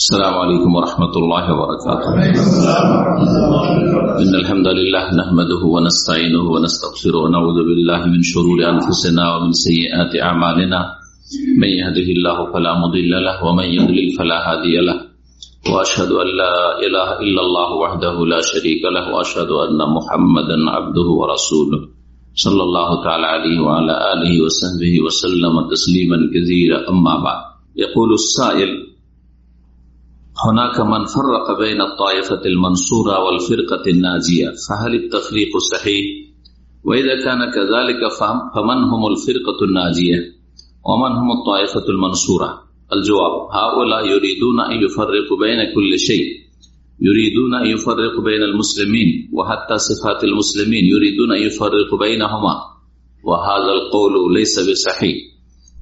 السلام عليكم ورحمة الله وبركاته. إن الحمد لله نحمده ونستعينه ونستغفره ونعوذ بالله من شرور أنفسنا ومن سيئات أعمالنا. من يهده الله فلا مضل له ومن يضلل فلا هادي له. وأشهد أن لا إله إلا الله وحده لا شريك له وأشهد أن محمدا عبده ورسوله. صلى الله تعالى عليه وعلى آله وصحبه وسلم تسليما كثيرا. أما بعد. يقول السائل هناك من فرق بين الطائفة المنصورة والفرقة الناجية فهل التفريق صحيح؟ وإذا كان كذلك فمن هم الفرقة الناجية ومن هم الطائفة المنصورة؟ الجواب هؤلاء يريدون أن يفرقوا بين كل شيء. يريدون أن يفرقوا بين المسلمين وحتى صفات المسلمين يريدون أن يفرقوا بينهما. وهذا القول ليس بصحيح.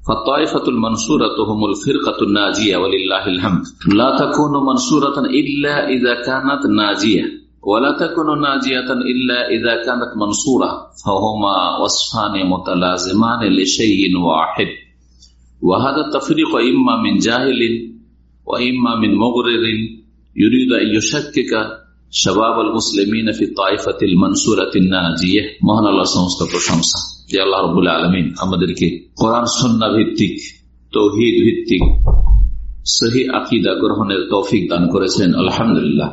فالطائفة المنصورة هم الفرقة الناجية ولله الحمد لا تكون منصورة إلا إذا كانت ناجية ولا تكون ناجية إلا إذا كانت منصورة فهما وصفان متلازمان لشيء واحد وهذا التفريق إما من جاهل وإما من مغرر يريد أن يشكك شباب المسلمين في الطائفة المنصورة الناجية মহান আল্লাহ সমস্ত প্রশংসা যে আল্লাহ রবুল আলমিন আমাদেরকে কোরআন সন্না ভিত্তিক তৌহিদ ভিত্তিক সহি আকিদা গ্রহণের তৌফিক দান করেছেন। আলহামদুলিল্লাহ।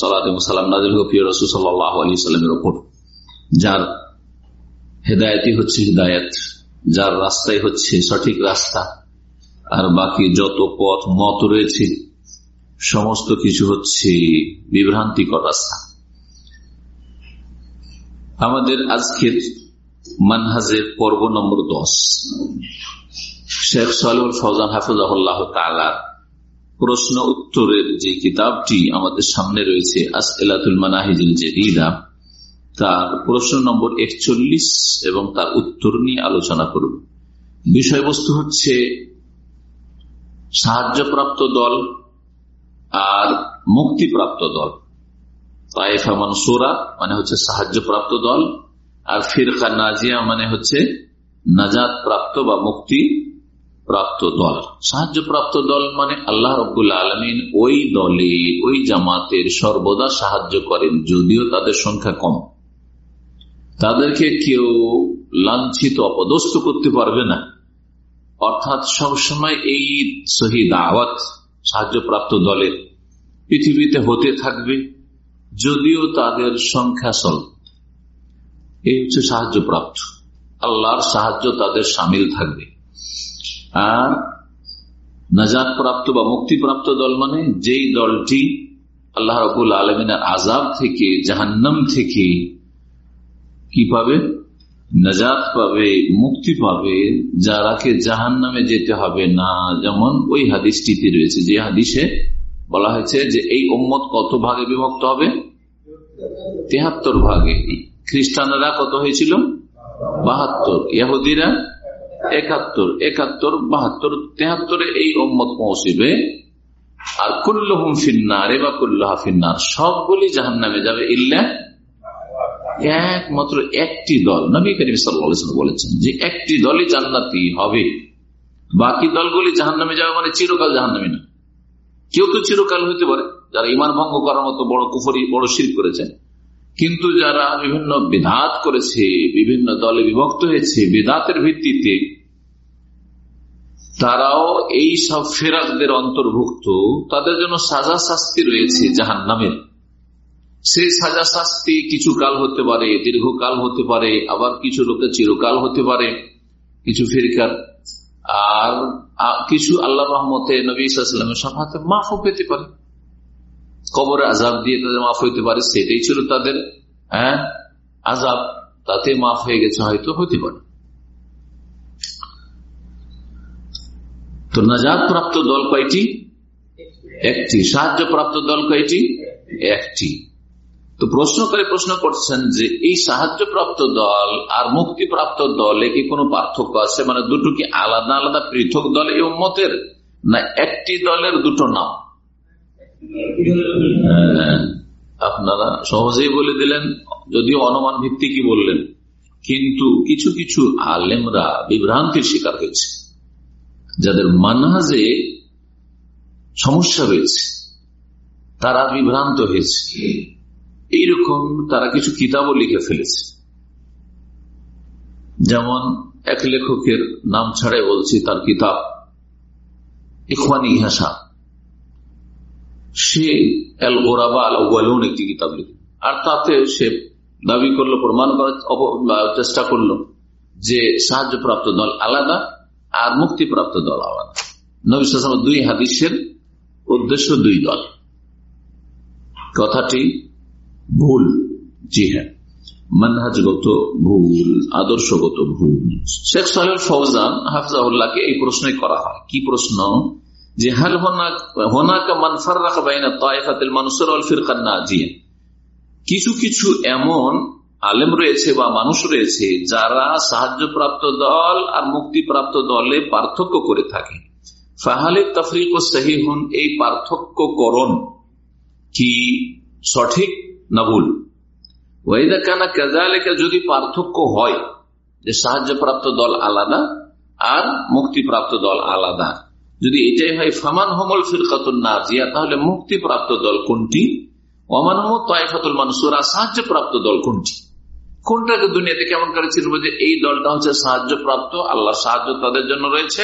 সালাম নাজিল প্রিয় রসুল সাল্লাহ আলী সাল্লামের ওপর যার হেদায়তই হচ্ছে হৃদায়ত যার রাস্তাই হচ্ছে সঠিক রাস্তা আর বাকি যত পথ মত রয়েছে সমস্ত কিছু হচ্ছে বিভ্রান্তিকর রাস্তা। আমাদের আজকের মানহাজের পর্ব নম্বর দশ। শেখ সালুল ফৌজান হাফিজাহুল্লাহ তালার প্রশ্ন উত্তরের যে কিতাবটি আমাদের সামনে রয়েছে আসলাতুল মানাহিজুল জেরিদা তার প্রশ্ন নম্বর একচল্লিশ এবং তার উত্তর নিয়ে আলোচনা করব বিষয়বস্তু হচ্ছে সাহায্যপ্রাপ্ত দল আর মুক্তিপ্রাপ্ত দল। তাইফা মনসুরা মানে হচ্ছে সাহায্যপ্রাপ্ত দল আর ফিরকা নাজিয়া মানে হচ্ছে নাজাদ প্রাপ্ত বা মুক্তি প্রাপ্ত দল। সাহায্যপ্রাপ্ত দল মানে আল্লাহ রবুল্লা আলমিন ওই দলে, ওই জামাতের সর্বদা সাহায্য করেন, যদিও তাদের সংখ্যা কম। তাদেরকে কেউ লাঞ্ছিত, অপদস্থ করতে পারবে না। অর্থাৎ সবসময় এই শহীদ আওয়াত সাহায্যপ্রাপ্ত দলের পৃথিবীতে হতে থাকবে, যদিও তাদের সংখ্যা স্বল্প। এই হচ্ছে সাহায্যপ্রাপ্ত। আল্লাহর সাহায্য তাদের সামিল থাকবে। আর নাজাদ প্রাপ্ত বা মুক্তিপ্রাপ্ত দল মানে যেই দলটি আল্লাহ রবুল আলমিনের আজাব থেকে, জাহান্নাম থেকে কি পাবে? নাজাদ পাবে, মুক্তি পাবে, যারাকে জাহান নামে যেতে হবে না। যেমন ওই হাদিসটিতে রয়েছে, যে হাদিসে বলা হয়েছে যে এই ওম্মত কত ভাগে বিভক্ত হবে? তেহাত্তর ভাগে। খ্রিস্টানরা কত হয়েছিল? বাহাত্তর। ইয়াহুদিরা একাত্তর। একাত্তর, বাহাত্তর, তেহাত্তরে এই ওম্মত পৌঁছিবে। আর কুল্লহুম ফিন্নার বা কুল্লাহা ফিন্নার। সবগুলি জাহান নামে যাবে ইল্লা একমাত্র একটি দল। নবী করিম সাল্লাম বলেছেন যে একটি দলই জান্নাতি হবে। বাকি দলগুলি জাহান নামে যাবে মানে চিরকাল জাহান নামে না কেউ তো চিরকাল হইতে পারে। যারা ইমান ভঙ্গ করার মতো বড় কুফরি, বড় শির করেছে কিন্তু যারা বিভিন্ন বিধাত করেছে, বিভিন্ন দলে বিভক্ত হয়েছে, বিধাতের ভিত্তিতে, তারাও এই সব ফেরাকদের অন্তর্ভুক্ত, তাদের জন্য সাজা শাস্তি রয়েছে জাহান নামের সেই সাজা শাস্তি কিছু কাল হতে পারে, দীর্ঘকাল হতে পারে, আবার কিছু লোকের চিরকাল হতে পারে, কিছু ফিরকার। আর কিছু আল্লাহ রহমতে নবী ইসলামের সাথে মাফও পেতে পারে। কবরে আজাব দিয়ে তাদের মাফ হইতে পারে, সেটাই ছিল তাদের হ্যাঁ আজাব তাতে মাফ হয়ে গেছে হয়তো হতে পারে। তো নাজাদ প্রাপ্ত দল কয়টি? একটি। সাহায্য প্রাপ্ত দল কয়টি? একটি। তো প্রশ্ন করে প্রশ্ন করছেন যে, এই সাহায্যপ্রাপ্ত দল আর মুক্তিপ্রাপ্ত দলে কি কোনো পার্থক্য আছে? মানে দুটো কি আলাদা আলাদা পৃথক দল এই মতের না, একটি দলের দুটো নাম। আপনারা সহজেই বলে দিলেন, যদিও অনুমান ভিত্তি কি বললেন, কিন্তু কিছু কিছু আলেমরা বিভ্রান্তির শিকার হয়েছে, যাদের মানহাজে সমস্যা রয়েছে, তারা বিভ্রান্ত হয়েছে। এইরকম তারা কিছু কিতাবও লিখে ফেলেছে। যেমন এক লেখকের নাম ছাড়াই বলছি, তার কিতাব, ইখওয়ানি ইহাসা সে এল গোরাবা আল ওয়ালুন একটি কিতাব লিখে। আর তাতে সে দাবি করল, প্রমাণ করার চেষ্টা করল যে সাহায্যপ্রাপ্ত দল আলাদা আর মুক্তিপ্রাপ্ত দল আলাদা। দুই হাদিসের উদ্দেশ্য দুই দল। কথাটি ভুল, জি হ্যাঁ। মানহাজগত ভুল, আদর্শগত ভুল। শেখ সাহেব ফৌজান হাফজাউল্লাহকে এই প্রশ্নই করা হয়। কি প্রশ্ন? যে মানুষের কিছু কিছু এমন আলেম রয়েছে বা মানুষ রয়েছে যারা সাহায্যপ্রাপ্ত দল আর মুক্তিপ্রাপ্ত দলে পার্থক্য করে থাকে। ফাহালে তফরিক ও হন এই পার্থক্য করণ কি সঠিক না ভুল? ওয়াইদা কানা কাজালেকা যদি পার্থক্য হয় যে সাহায্যপ্রাপ্ত দল আলাদা আর মুক্তিপ্রাপ্ত দল আলাদা। যদি এটাই হয়, ফামান হমল ফিরকাতুল নাজিয়া তাহলে মুক্তিপ্রাপ্ত দল কোনটি? ওমান হমদ তাইফাতুল মানুষরা সাহায্যপ্রাপ্ত দল কোনটি? কোনটাকে দুনিয়াতে কেমন করে চিনবো যে এই দলটা হচ্ছে সাহায্যপ্রাপ্ত আল্লাহ সাহায্য তাদের জন্য রয়েছে,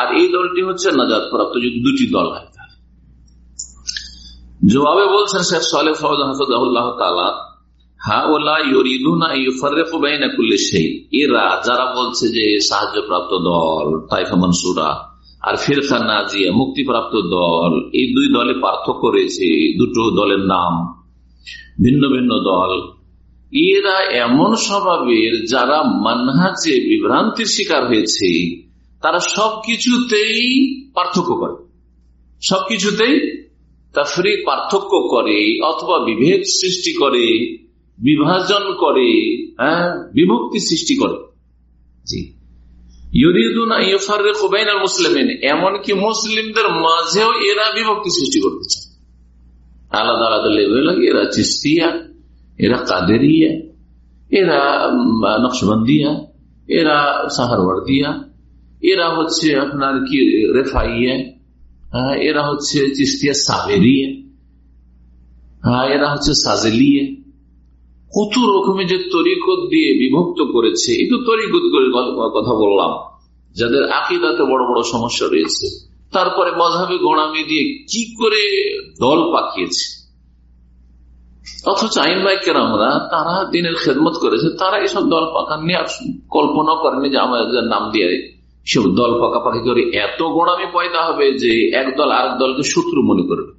আর এই দলটি হচ্ছে নাজাদ প্রাপ্ত যদি দুটি দল হয় জবাবে বলছেন শেখ সালেহ হাফিজাহুল্লাহ তালা এরা যারা বলছে যে সাহায্যপ্রাপ্ত দল, তাইফা মনসুরা আর ফিরখা নাজিয়া, মুক্তিপ্রাপ্ত দল, এই দুই দলে পার্থক্য রয়েছে দুটো দলের নাম ভিন্ন ভিন্ন দল। এরা এমন স্বভাবের যারা মানহাজে বিভ্রান্তির শিকার হয়েছে, তারা সবকিছুতেই পার্থক্য করে। সবকিছুতেই তাফরি পার্থক্য করে, অথবা বিভেদ সৃষ্টি করে, বিভাজন করে হ্যাঁ বিভক্তি সৃষ্টি করে। জি। এমনকি মুসলিমদের মাঝেও এরা সৃষ্টি আলাদা আলাদা লেভেল এরা এরা এরা এরা এরা হচ্ছে আপনার কি রেফাইয়া হ্যাঁ, এরা হচ্ছে চিস্তিয়া সাবেরিয়ে হ্যাঁ, এরা হচ্ছে সাজেলিয়ে। কত রকমের যে তরিকত দিয়ে বিভক্ত করেছে, এই তো তরিকত কথা বললাম, যাদের আকিদাতে বড় বড় সমস্যা রয়েছে। তারপরে মজাবে গোড়ামি দিয়ে কি করে দল পাকিয়েছে? অথচ আইন বাইকের আমরা তারা দিনের খেদমত করেছে, তারা এইসব দল পাকা নিয়ে কল্পনা করেনি যে আমাদের নাম দিয়ে সব দল পাকাপাকি করে এত গোড়ামি পয়দা হবে যে এক দল আরেক দলকে শত্রু মনে করবে।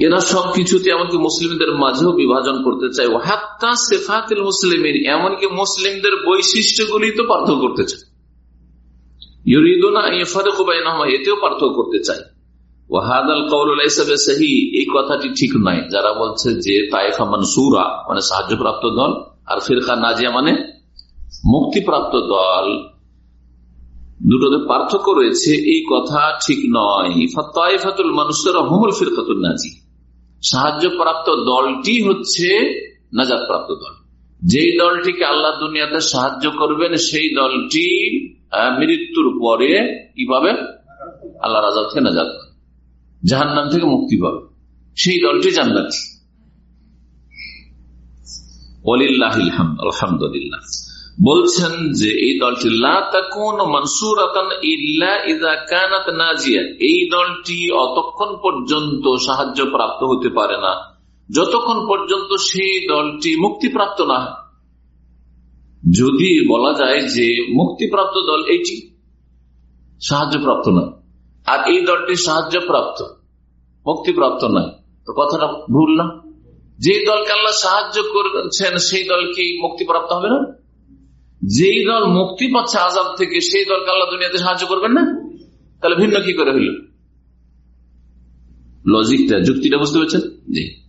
এরা সবকিছুতে এমনকি মুসলিমদের মাঝেও বিভাজন করতে চায়। হাত্তা সেফাতিল মুসলিমের এমনকি মুসলিমদের বৈশিষ্ট্যগুলি তো পার্থক্য করতে চায়। পার্থক্য যারা বলছে যে মানসুরা মানে সাহায্যপ্রাপ্ত দল, আর ফিরকা নাজিয়া মানে মুক্তিপ্রাপ্ত দল, দুটোতে পার্থক্য রয়েছে। এই কথা ঠিক নয়। ফাতুল মানুষের হুমুল ফিরকাতুল নাজি সাহায্যপ্রাপ্ত দলটি হচ্ছে নাজাদ প্রাপ্ত দল। যেই দলটিকে আল্লাহ দুনিয়াতে সাহায্য করবেন, সেই দলটি মৃত্যুর পরে কি পাবে আল্লাহ রাজা থেকে নাজাদ। জাহান্নাম থেকে মুক্তি পাবে। সেই দলটি জান্নাতি। আলহামদুলিল্লাহ। বলছেন যে এই দলটি এই দলটি অতক্ষণ পর্যন্ত সাহায্য প্রাপ্ত হতে পারে না। যতক্ষণ পর্যন্ত সেই দলটি মুক্তিপ্রাপ্ত না যদি বলা যায় যে মুক্তিপ্রাপ্ত দল এইটি সাহায্যপ্রাপ্ত নয় আর এই দলটি সাহায্যপ্রাপ্ত, মুক্তিপ্রাপ্ত নয় তো কথাটা ভুল না। যে দলকে আল্লাহ সাহায্য করছেন, সেই দল কি মুক্তিপ্রাপ্ত হবে না? যেই দল মুক্তি পাচ্ছে আজাদ থেকে, সেই দলকে আল্লাহ দুনিয়াতে সাহায্য করবেন না? তাহলে ভিন্ন কি করে হইল? লজিকটা যুক্তিটা বুঝতে পারছেন? জি।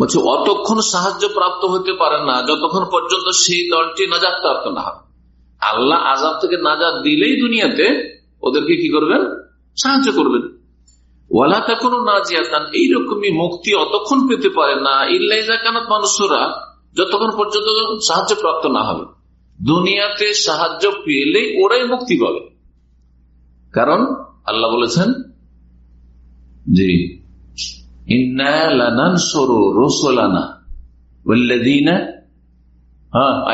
বলছে, অতক্ষণ সাহায্য প্রাপ্ত হতে পারে না, যতক্ষণ পর্যন্ত সেই দলটি নাজাদ প্রাপ্ত না হবে আল্লাহ আজাব থেকে নাজাদ দিলেই দুনিয়াতে ওদেরকে কি করবেন? সাহায্য করবেন। ওয়ালা তখন না জিয়াতান এইরকমই মুক্তি অতক্ষণ পেতে পারে না। ইল্লাইজা কানাত মানুষরা যতক্ষণ পর্যন্ত সাহায্য প্রাপ্ত না হবে, দুনিয়াতে সাহায্য পেলে ওরাই মুক্তি পাবে। কারণ আল্লাহ বলেছেন রসোলানা হ্যাঁ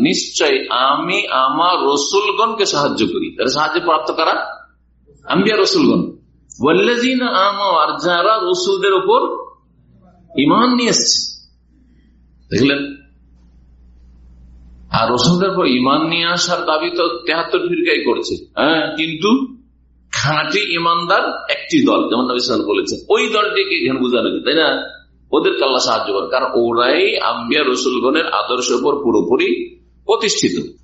নিশ্চয় আমি আমার রসুলগণকে সাহায্য করি। তারা সাহায্য প্রাপ্ত করা? আম্বিয়া রসুলগণ আমার যারা রসুলদের ইমান নিয়ে এসছে। দেখলেন? আর রসুলদের ইমান নিয়ে আসার দাবি তো তেহাত্তর ফিরকাই করছে। হ্যাঁ কিন্তু খাঁটি ইমানদার একটি দল, যেমন নবী সাল বলেছেন, ওই দলটিকে এখানে বোঝানো তাই না? ওদের আল্লাহ সাহায্য করে কারণ ওরাই আম্বিয়া রসুলগণের আদর্শের উপর পুরোপুরি প্রতিষ্ঠিত।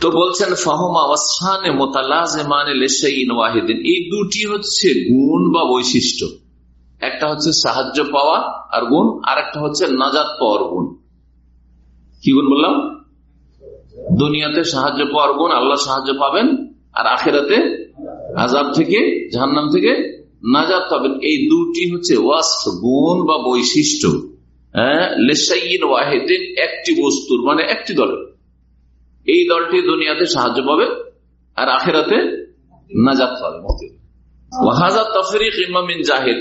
তো বলছেন ফাহমানে ওয়াহিদিন। এই দুটি হচ্ছে গুণ বা বৈশিষ্ট্য। একটা হচ্ছে সাহায্য পাওয়া আর গুণ আর একটা হচ্ছে নাজাদ পাওয়ার গুণ। কি গুণ বললাম? দুনিয়াতে সাহায্য পাওয়ার গুণ, আল্লাহ সাহায্য পাবেন আর আখেরাতে আজাব থেকে, জাহান্নাম থেকে নাজাদ পাবেন। এই দুটি হচ্ছে ওয়াস গুণ বা বৈশিষ্ট্য। হ্যাঁ ওয়াহিদিন একটি বস্তুর মানে একটি দলের। এই দলটি দুনিয়াতে সাহায্য পাবে আর আখেরাতে নাজাদ পাবে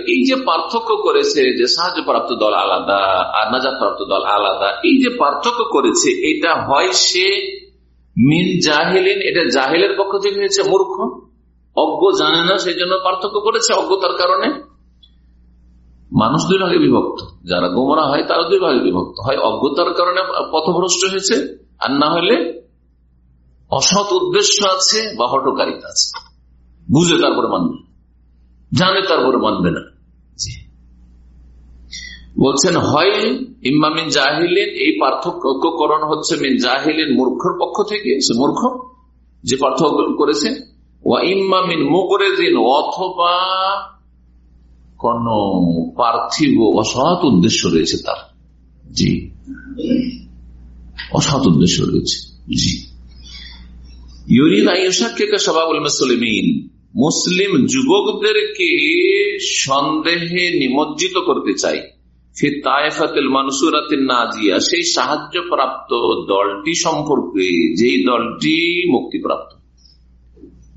এই যে পার্থক্য করেছে যে সাহায্য প্রাপ্ত দল আলাদা আর প্রাপ্ত দল আলাদা এই যে পার্থক্য করেছে এটা হয় সে মিন জাহেলিন এটা জাহেলের পক্ষ থেকে হয়েছে মূর্খ। অজ্ঞ জানে না সেই জন্য পার্থক্য করেছে অজ্ঞতার কারণে। মানুষ দুই ভাগে বিভক্ত। যারা গোমরা হয় তারা দুই ভাগে বিভক্ত। হয় অজ্ঞতার কারণে পথভ্রষ্ট হয়েছে আর না হলে অসৎ উদ্দেশ্য আছে বা হটকারিতা আছে। বুঝে তারপরে মানবে। জানে তারপরে মানবে না। বলছেন হয় ইম্মামিন জাহিলিন। এই পার্থক্যকরণ হচ্ছে মিন জাহিলিন মূর্খর পক্ষ থেকে। সে মূর্খ, যে পার্থক্য করেছে। ওয়া ইম্মামিন মুকরেদিন অথবা কোন পার্থিব অসৎ উদ্দেশ্য রয়েছে তার। জি। অসৎ উদ্দেশ্য রয়েছে। জি। মুসলিম যুবকদেরকে সন্দেহে নিমজ্জিত করতে চাই। নাজিয়া। সেই সাহায্য প্রাপ্ত দলটি সম্পর্কে, যেই দলটি মুক্তিপ্রাপ্ত।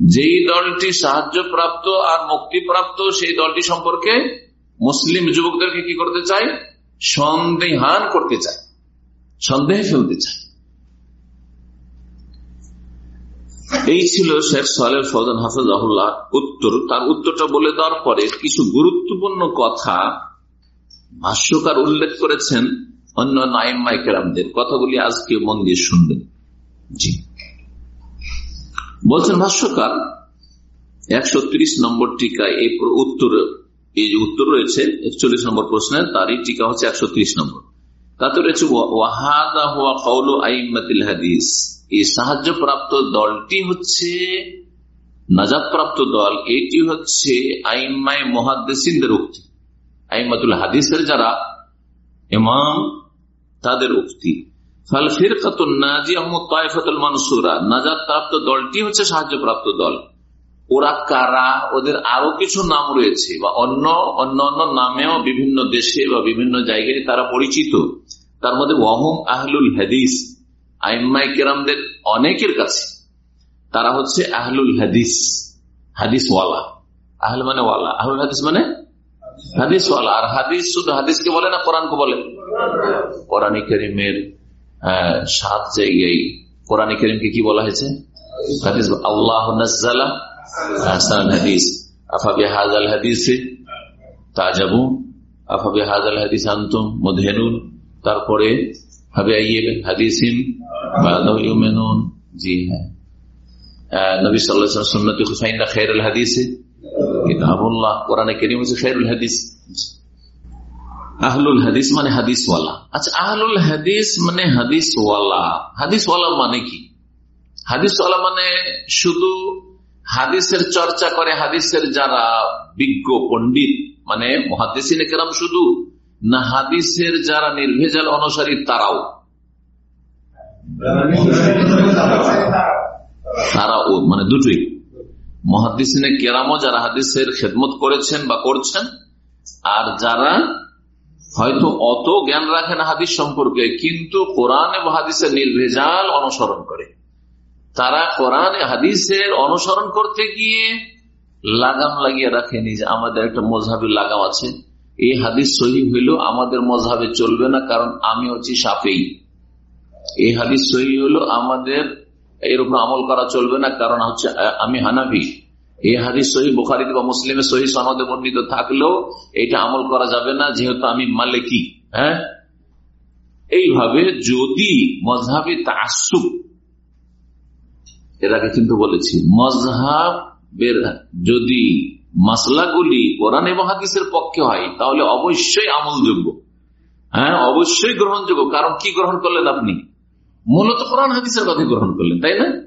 যেই দলটি সাহায্য প্রাপ্ত আর মুক্তিপ্রাপ্ত, সেই দলটি সম্পর্কে মুসলিম যুবকদেরকে কি করতে চাই? সন্দেহান করতে চায় সন্দেহে ফেলতে চায় এই ছিল শেখ সালের ফৌজান হাফিজাহুল্লাহ উত্তর। তার উত্তরটা বলে দেওয়ার পরে কিছু গুরুত্বপূর্ণ কথা ভাষ্যকার উল্লেখ করেছেন অন্য নাইম মাইকেরামদের কথাগুলি আজকে মন দিয়ে শুনবেন। জি। বলছেন, ভাষ্যকার, একশো ত্রিশ নম্বর টিকা এই উত্তর, এই যে উত্তর রয়েছে, একচল্লিশ নম্বর প্রশ্নের, তারই টিকা হচ্ছে একশো ত্রিশ নম্বর। তাতে রয়েছে ওয়াহাদা হাদিস। এই সাহায্য প্রাপ্ত দলটি হচ্ছে নাজাদ প্রাপ্ত দল। এটি হচ্ছে আইমাই মহাদ্দেসিনদের উক্তি। আইমাতুল হাদিসের যারা ইমাম, তাদের উক্তি। নাজিয়া তাইফাতুল মানসুরা। দলটি হচ্ছে সাহায্য প্রাপ্ত দল। ওরা কারা? ওদের আরও কিছু নাম রয়েছে বা অন্য অন্য অন্য নামেও বিভিন্ন দেশে বা বিভিন্ন জায়গায় তারা পরিচিত। তার মধ্যে ওয়াহম আহলুল হাদিস। আইম্মাই কেরামদের অনেকের কাছে তারা হচ্ছে আহলুল হাদিস হাদিস ওয়ালা আহল মানে ওয়ালা, আহলুল হাদিস মানে হাদিস ওয়ালা আর হাদিস শুধু হাদিসকে বলে না, কোরআনকে বলে? কোরআনী করিমের সাত জায়গায় কোরআনী করিমকে কি বলা হয়েছে? হাদিস আল্লাহ নাজ্জালা আহসান হাদিস। আফাবি হাজাল হাদিসে তাজাবু আফাবি হাজাল হাদিস আন্তুম মধেনুন তারপরে হবে হাদিসিম হ্যাঁ। নবী হাদিসে মানে হাদিসওয়ালা। আচ্ছা আহলুল হাদিস মানে হাদিসওয়ালা। মানে কি? হাদিসওয়ালা মানে শুধু হাদিসের চর্চা করে হাদিসের যারা বিজ্ঞ পণ্ডিত মানে মহাদিসিনে কেরাম শুধু না হাদিসের যারা নির্ভেজাল অনুসারী, তারাও। তারাও মানে দুটোই। মহাদিসিনে কেরামও যারা হাদিসের খেদমত করেছেন বা করছেন, আর যারা হয়তো অত জ্ঞান রাখে না হাদিস সম্পর্কে, কিন্তু কোরআন এবং হাদিসের নির্ভেজাল অনুসরণ করে। তারা কোরআন হাদিসের অনুসরণ করতে গিয়ে লাগাম লাগিয়ে রাখেনি যে আমাদের একটা মজাবের লাগাম আছে। এই হাদিস সহি হইল আমাদের মজাবে চলবে না, কারণ আমি হচ্ছি সাপেই এই হাদিস সহি হইল আমাদের এর উপর আমল করা চলবে না, কারণ হচ্ছে আমি হানাবি এই হাদিস সহি বুখারি বা মুসলিমের সহি সনদে বর্ণিত থাকলেও এটা আমল করা যাবে না, যেহেতু আমি মালিকি হ্যাঁ? এইভাবে যদি মজহাবি তাসুব এর আগে কিন্তু বলেছি মজহাবের যদি মাসলাগুলি কোরআন এবং হাদিসের পক্ষে হয়, তাহলে অবশ্যই আমলযোগ্য। হ্যাঁ অবশ্যই গ্রহণযোগ্য। কারণ কি গ্রহণ করলেন আপনি? মূলত কোরআন, হাদিসের কথা গ্রহণ করলেন, তাই না?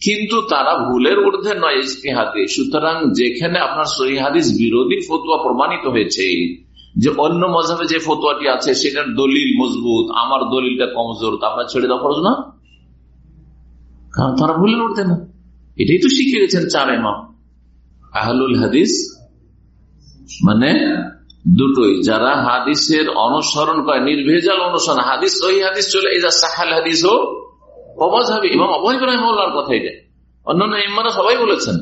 কিন্তু তারা ভুলের ঊর্ধ্বে নয় ইস্তেহাদে সুতরাং যেখানে আপনার সহি হাদিস বিরোধী ফতুয়া প্রমাণিত হয়েছে, যে অন্য মজাবে যে ফতুয়াটি আছে, সেটার দলিল মজবুত, আমার দলিলটা কমজোর আপনার ছেড়ে দেওয়া খরচ না? কারণ তারা ভুলের ঊর্ধ্বে না এটাই তো শিখে গেছেন চার এমাম আহলুল হাদিস মানে দুটোই। যারা হাদিসের অনুসরণ করে, নির্ভেজাল অনুসরণ, হাদিস ওই হাদিস চলে, এই যা সাহাল হাদিস ও অবাধাবি এবং অবহ ইব্রাহিমুল্লাহর কথা এটা। অন্যান্য ইমারা সবাই বলেছেন,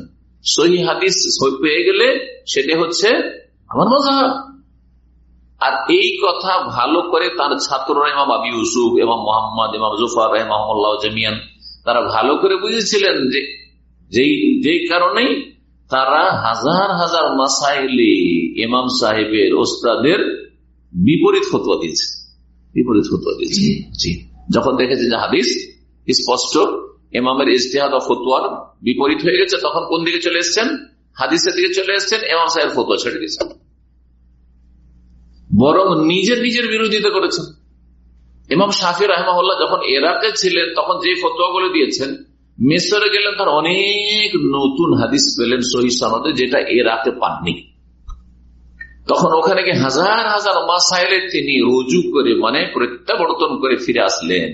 সহি হাদিস পেয়ে গেলে সেটা হচ্ছে আমার মজাহাব। আর এই কথা ভালো করে তার ছাত্ররা, ইমাম আবি ইউসুফ এবং মোহাম্মদ, ইমাম জুফার রহমাল্লাহ জামিয়ান, তারা ভালো করে বুঝেছিলেন যে, যেই যেই কারণেই তারা হাজার হাজার মাসাইলে ইমাম সাহেবের ওস্তাদের বিপরীত ফতুয়া দিয়েছে। বিপরীত ফতুয়া দিয়েছে। জি যখন দেখেছে যে হাদিস স্পষ্ট এমামের ইজতেহাদ ও ফতুয়ার বিপরীত হয়ে গেছে তখন কোন দিকে চলে এসছেন? হাদিসের দিকে চলে এসছেন এমাম সাহেব ফতুয়া ছেড়ে দিয়েছেন। বরং নিজের নিজের বিরোধিতা করেছেন। ইমাম শাফি রহমাল্লাহ যখন এরাকে ছিলেন তখন যে ফতুয়া গুলো দিয়েছেন মেসরে গেলেন তার অনেক নতুন হাদিস পেলেন সহি সনদে, যেটা এরাকে পাননি। তখন ওখানে গিয়ে হাজার হাজার মাসাইলে তিনি রুজু করে মানে প্রত্যাবর্তন করে ফিরে আসলেন।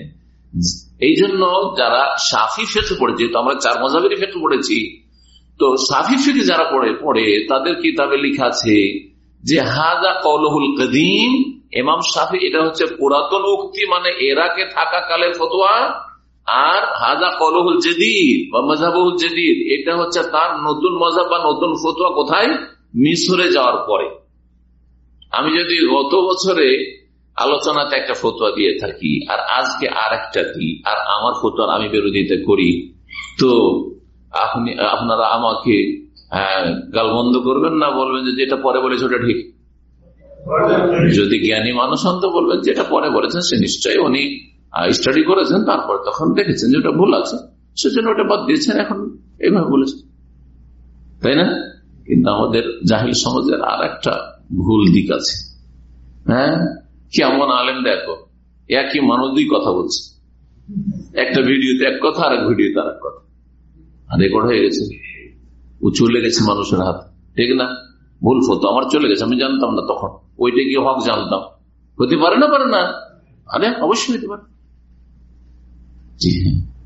এই জন্য যারা সাফি ফেটে পড়েছে তো আমরা চার মজাবের ফেটে পড়েছি, তো সাফি ফেটে যারা পড়ে পড়ে, তাদের কিতাবে লিখা আছে যে হাজা কৌলহুল কদিম এমাম সাফি, এটা হচ্ছে পুরাতন উক্তি মানে এরাকে থাকা কালের ফতোয়া আর হাজা কলহুল জেদিদ বা মজাবুল জেদিদ এটা হচ্ছে তার নতুন মজাব বা নতুন ফতুয়া কোথায়? মিশরে যাওয়ার পরে। আমি যদি গত বছরে আলোচনাতে একটা ফতুয়া দিয়ে থাকি আর আজকে আর একটা দিই আর আমার ফতোয়ার আমি বিরোধিতা করি তো আপনি আপনারা আমাকে গালবন্ধ করবেন না? বলবেন যে যেটা পরে বলেছে ওটা ঠিক। যদি জ্ঞানী মানুষ হন তো বলবেন যেটা পরে বলেছেন সে নিশ্চয়ই উনি স্টাডি করেছেন, তারপরে তখন দেখেছেন যে ওটা ভুল আছে। সেজন্য ওটা বাদ দিয়েছেন, এখন এইভাবে বলেছেন। তাই না? কিন্তু আমাদের জাহিল সমাজের আর একটা ভুল দিক আছে। হ্যাঁ? কেমন আলেম দেখো, একই মানুষ দুই কথা বলছে। একটা ভিডিওতে এক কথা আর এক ভিডিওতে আর এক কথা। আর রেকর্ড হয়ে গেছে। ও চলে গেছে মানুষের হাত। ঠিক না? ভুল ফতো আমার চলে গেছে, আমি জানতাম না তখন। ওইটা গিয়ে হক জানতাম? হতে পারে না পারে না? আরে, অবশ্যই হতে পারে। হ্যাঁ।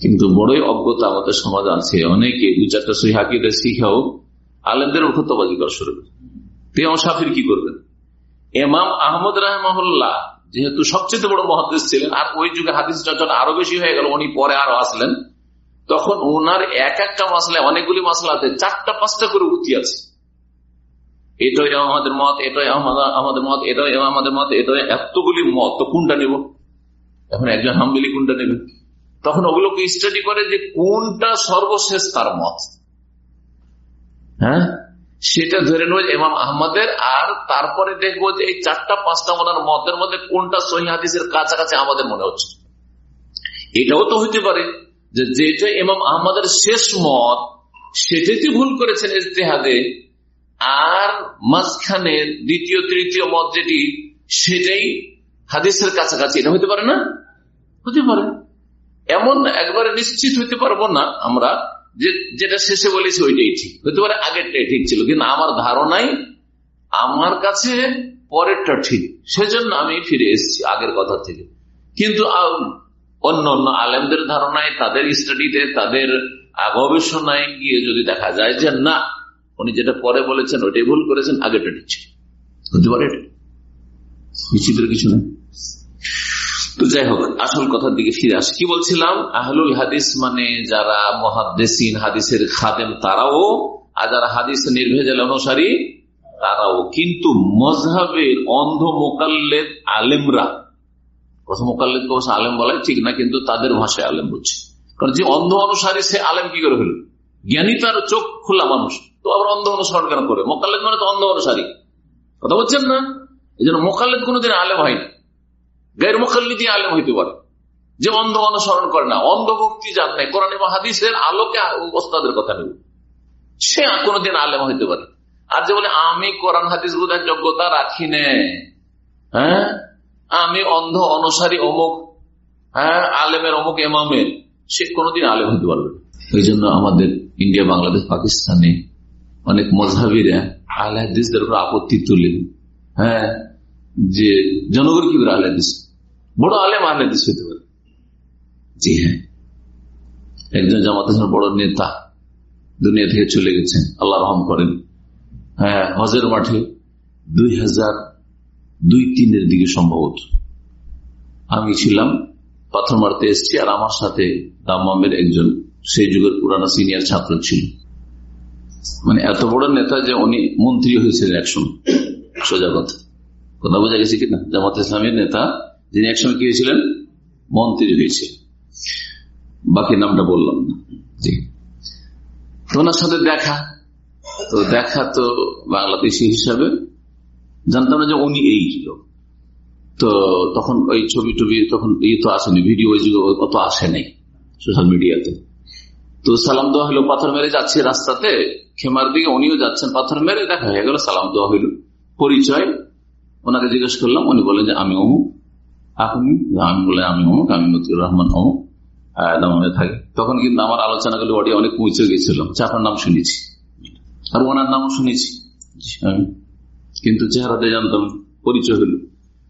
কিন্তু বড়ই অজ্ঞতা আমাদের সমাজ আছে। অনেকে দু চারটা সই হাকিদের শিখাও আলেমদের মুখতবাজি করা শুরু করে। সাফির কি করবেন? এমাম আহমদ রাহমাহুল্লাহ যেহেতু সবচেয়ে বড় মহাদিস ছিলেন, আর ওই যুগে হাদিস যখন আরও বেশি হয়ে গেল, উনি পরে আরও আসলেন, তখন ওনার এক একটা মাসলায় অনেকগুলি মাসলাতে চারটা, পাঁচটা করে উক্তি আছে। এটাই আমাদের মত, এটাই আমাদের মত, এটাই আমাদের মত, এটাই এতগুলি মত, তো কোনটা নেব? এখন একজন হামবিলি কোনটা নেবে তখন ওগুলোকে স্টাডি করে যে কোনটা সর্বশেষ তার মত। হ্যাঁ? সেটা ধরে নেব এমাম আহমদের, আর তারপরে দেখব যে এই চারটা, পাঁচটা ওনার মতের মধ্যে কোনটা সহি হাদিসের কাছাকাছি আমাদের মনে হচ্ছে। এটাও তো হইতে পারে যে যেটা এমাম আহমদের শেষ মত, সেটাই ভুল করেছেন ইতিহাদে আর মাঝখানে দ্বিতীয়, তৃতীয় মত যেটি, সেটাই হাদিসের কাছাকাছি। এটা হতে পারে না? হতে পারে। এমন একবারে নিশ্চিত হইতে পারব না আমরা যেটা শেষে বলেছি ওইটাই ঠিক। হতে পারে আগেরটাই ঠিক ছিল, কিন্তু আমার ধারণাই আমার কাছে পরেরটা ঠিক। সেজন্য আমি ফিরে এসেছি আগের কথা থেকে। কিন্তু অন্য অন্য আলেমদের ধারণায়, তাদের স্টাডিতে, তাদের গবেষণায় গিয়ে যদি দেখা যায় যে না, উনি যেটা পরে বলেছেন, ওইটাই ভুল করেছেন আগেটা ঠিক ছিল। হতে পারে বিচিত্র কিছু নেই? তো যাই হোক, আসল কথার দিকে ফিরে আসে। কি বলছিলাম? আহলুল হাদিস মানে যারা মহাদেসিন হাদিসের খাদেম, তারাও, আর যারা হাদিস নির্ভেজাল অনুসারী, তারাও। কিন্তু মজহাবের অন্ধ মোকাল্লেদ আলেমরা কথা মোকাল্লেদ আলেম বলাই ঠিক না, কিন্তু তাদের ভাষায় আলেম বলছে। কারণ যে অন্ধ অনুসারী, সে আলেম কি করে হলো? জ্ঞানী তার চোখ খোলা মানুষ, তো আবার অন্ধ অনুসরণ কেন করে মোকাল্লেদ মানে তো অন্ধ অনুসারী। কথা বলছেন না? এই জন্য মোকাল্লেদ কোনোদিন আলেম হয়নি। গের মোকাল্লিদি আলেম হইতে পারে। যে অন্ধ অনুসরণ করে না। অন্ধ অন্ধভক্তি জান নাই। কোরআন হাদিসের আলোকে ওস্তাদের কথা নেব সে কোনোদিন আলেম হইতে পারে। আর যে বলে, আমি কোরআন, হাদিস, বোঝার যোগ্যতা রাখি নে। হ্যাঁ? আমি অন্ধ, অনুসারী, অমুক হ্যাঁ? আলেমের, অমুক এমামের সে কোনোদিন আলেম হইতে পারবে ওই জন্য আমাদের ইন্ডিয়া, বাংলাদেশ, পাকিস্তানে অনেক মজাবিরা আহলে হাদিসদের উপর আপত্তি তুলেন হ্যাঁ? যে জনগণ কি করে আহলে বড় আলেম আহলে হাদিস হইতে পারে। জি হ্যাঁ। একজন জামাত বড় নেতা দুনিয়া থেকে চলে গেছেন, আল্লাহ রহম করেন। হ্যাঁ হজের মাঠে দুই হাজার দুই তিনের দিকে সম্ভবত। আমি ছিলাম, পাথর মারতে এসছি আর আমার সাথে দামের একজন, সেই যুগের পুরানো সিনিয়র ছাত্র ছিল। মানে এত বড় নেতা যে উনি মন্ত্রী হয়েছিলেন একসময়। সোজা কথা। কথা বোঝা গেছে কিনা? জামাত ইসলামের নেতা যিনি একসময় কি হয়েছিলেন? মন্ত্রী হয়েছে বাকি নামটা বললাম না। জি। সাথে দেখা। তো দেখা তো বাংলাদেশি হিসাবে। জানতাম না যে উনি এই লোক। তো তখন ওই ছবি টবি তখন এই তো আসেনি, ভিডিও যুগে অত আসে নাই সোশ্যাল মিডিয়াতে। তো সালাম দেওয়া হলো, পাথর মেরে যাচ্ছে রাস্তাতে, খেমার দিকে উনিও যাচ্ছেন, পাথর মেরে দেখা হয়ে গেল, সালাম দেওয়া হইল পরিচয়, ওনাকে জিজ্ঞেস করলাম, উনি বলেন যে আমি অমুক। আপনি আমি বলে আমি অমুক আমি মতিউর রহমান অমুক দামামে থাকি। তখন কিন্তু আমার আলোচনাগুলো অডিও অনেক পৌঁছে গেছিল। আপনার নাম শুনেছি। আর ওনার নামও শুনেছি। কিন্তু চেহারাতে জানতাম পরিচয় হলো।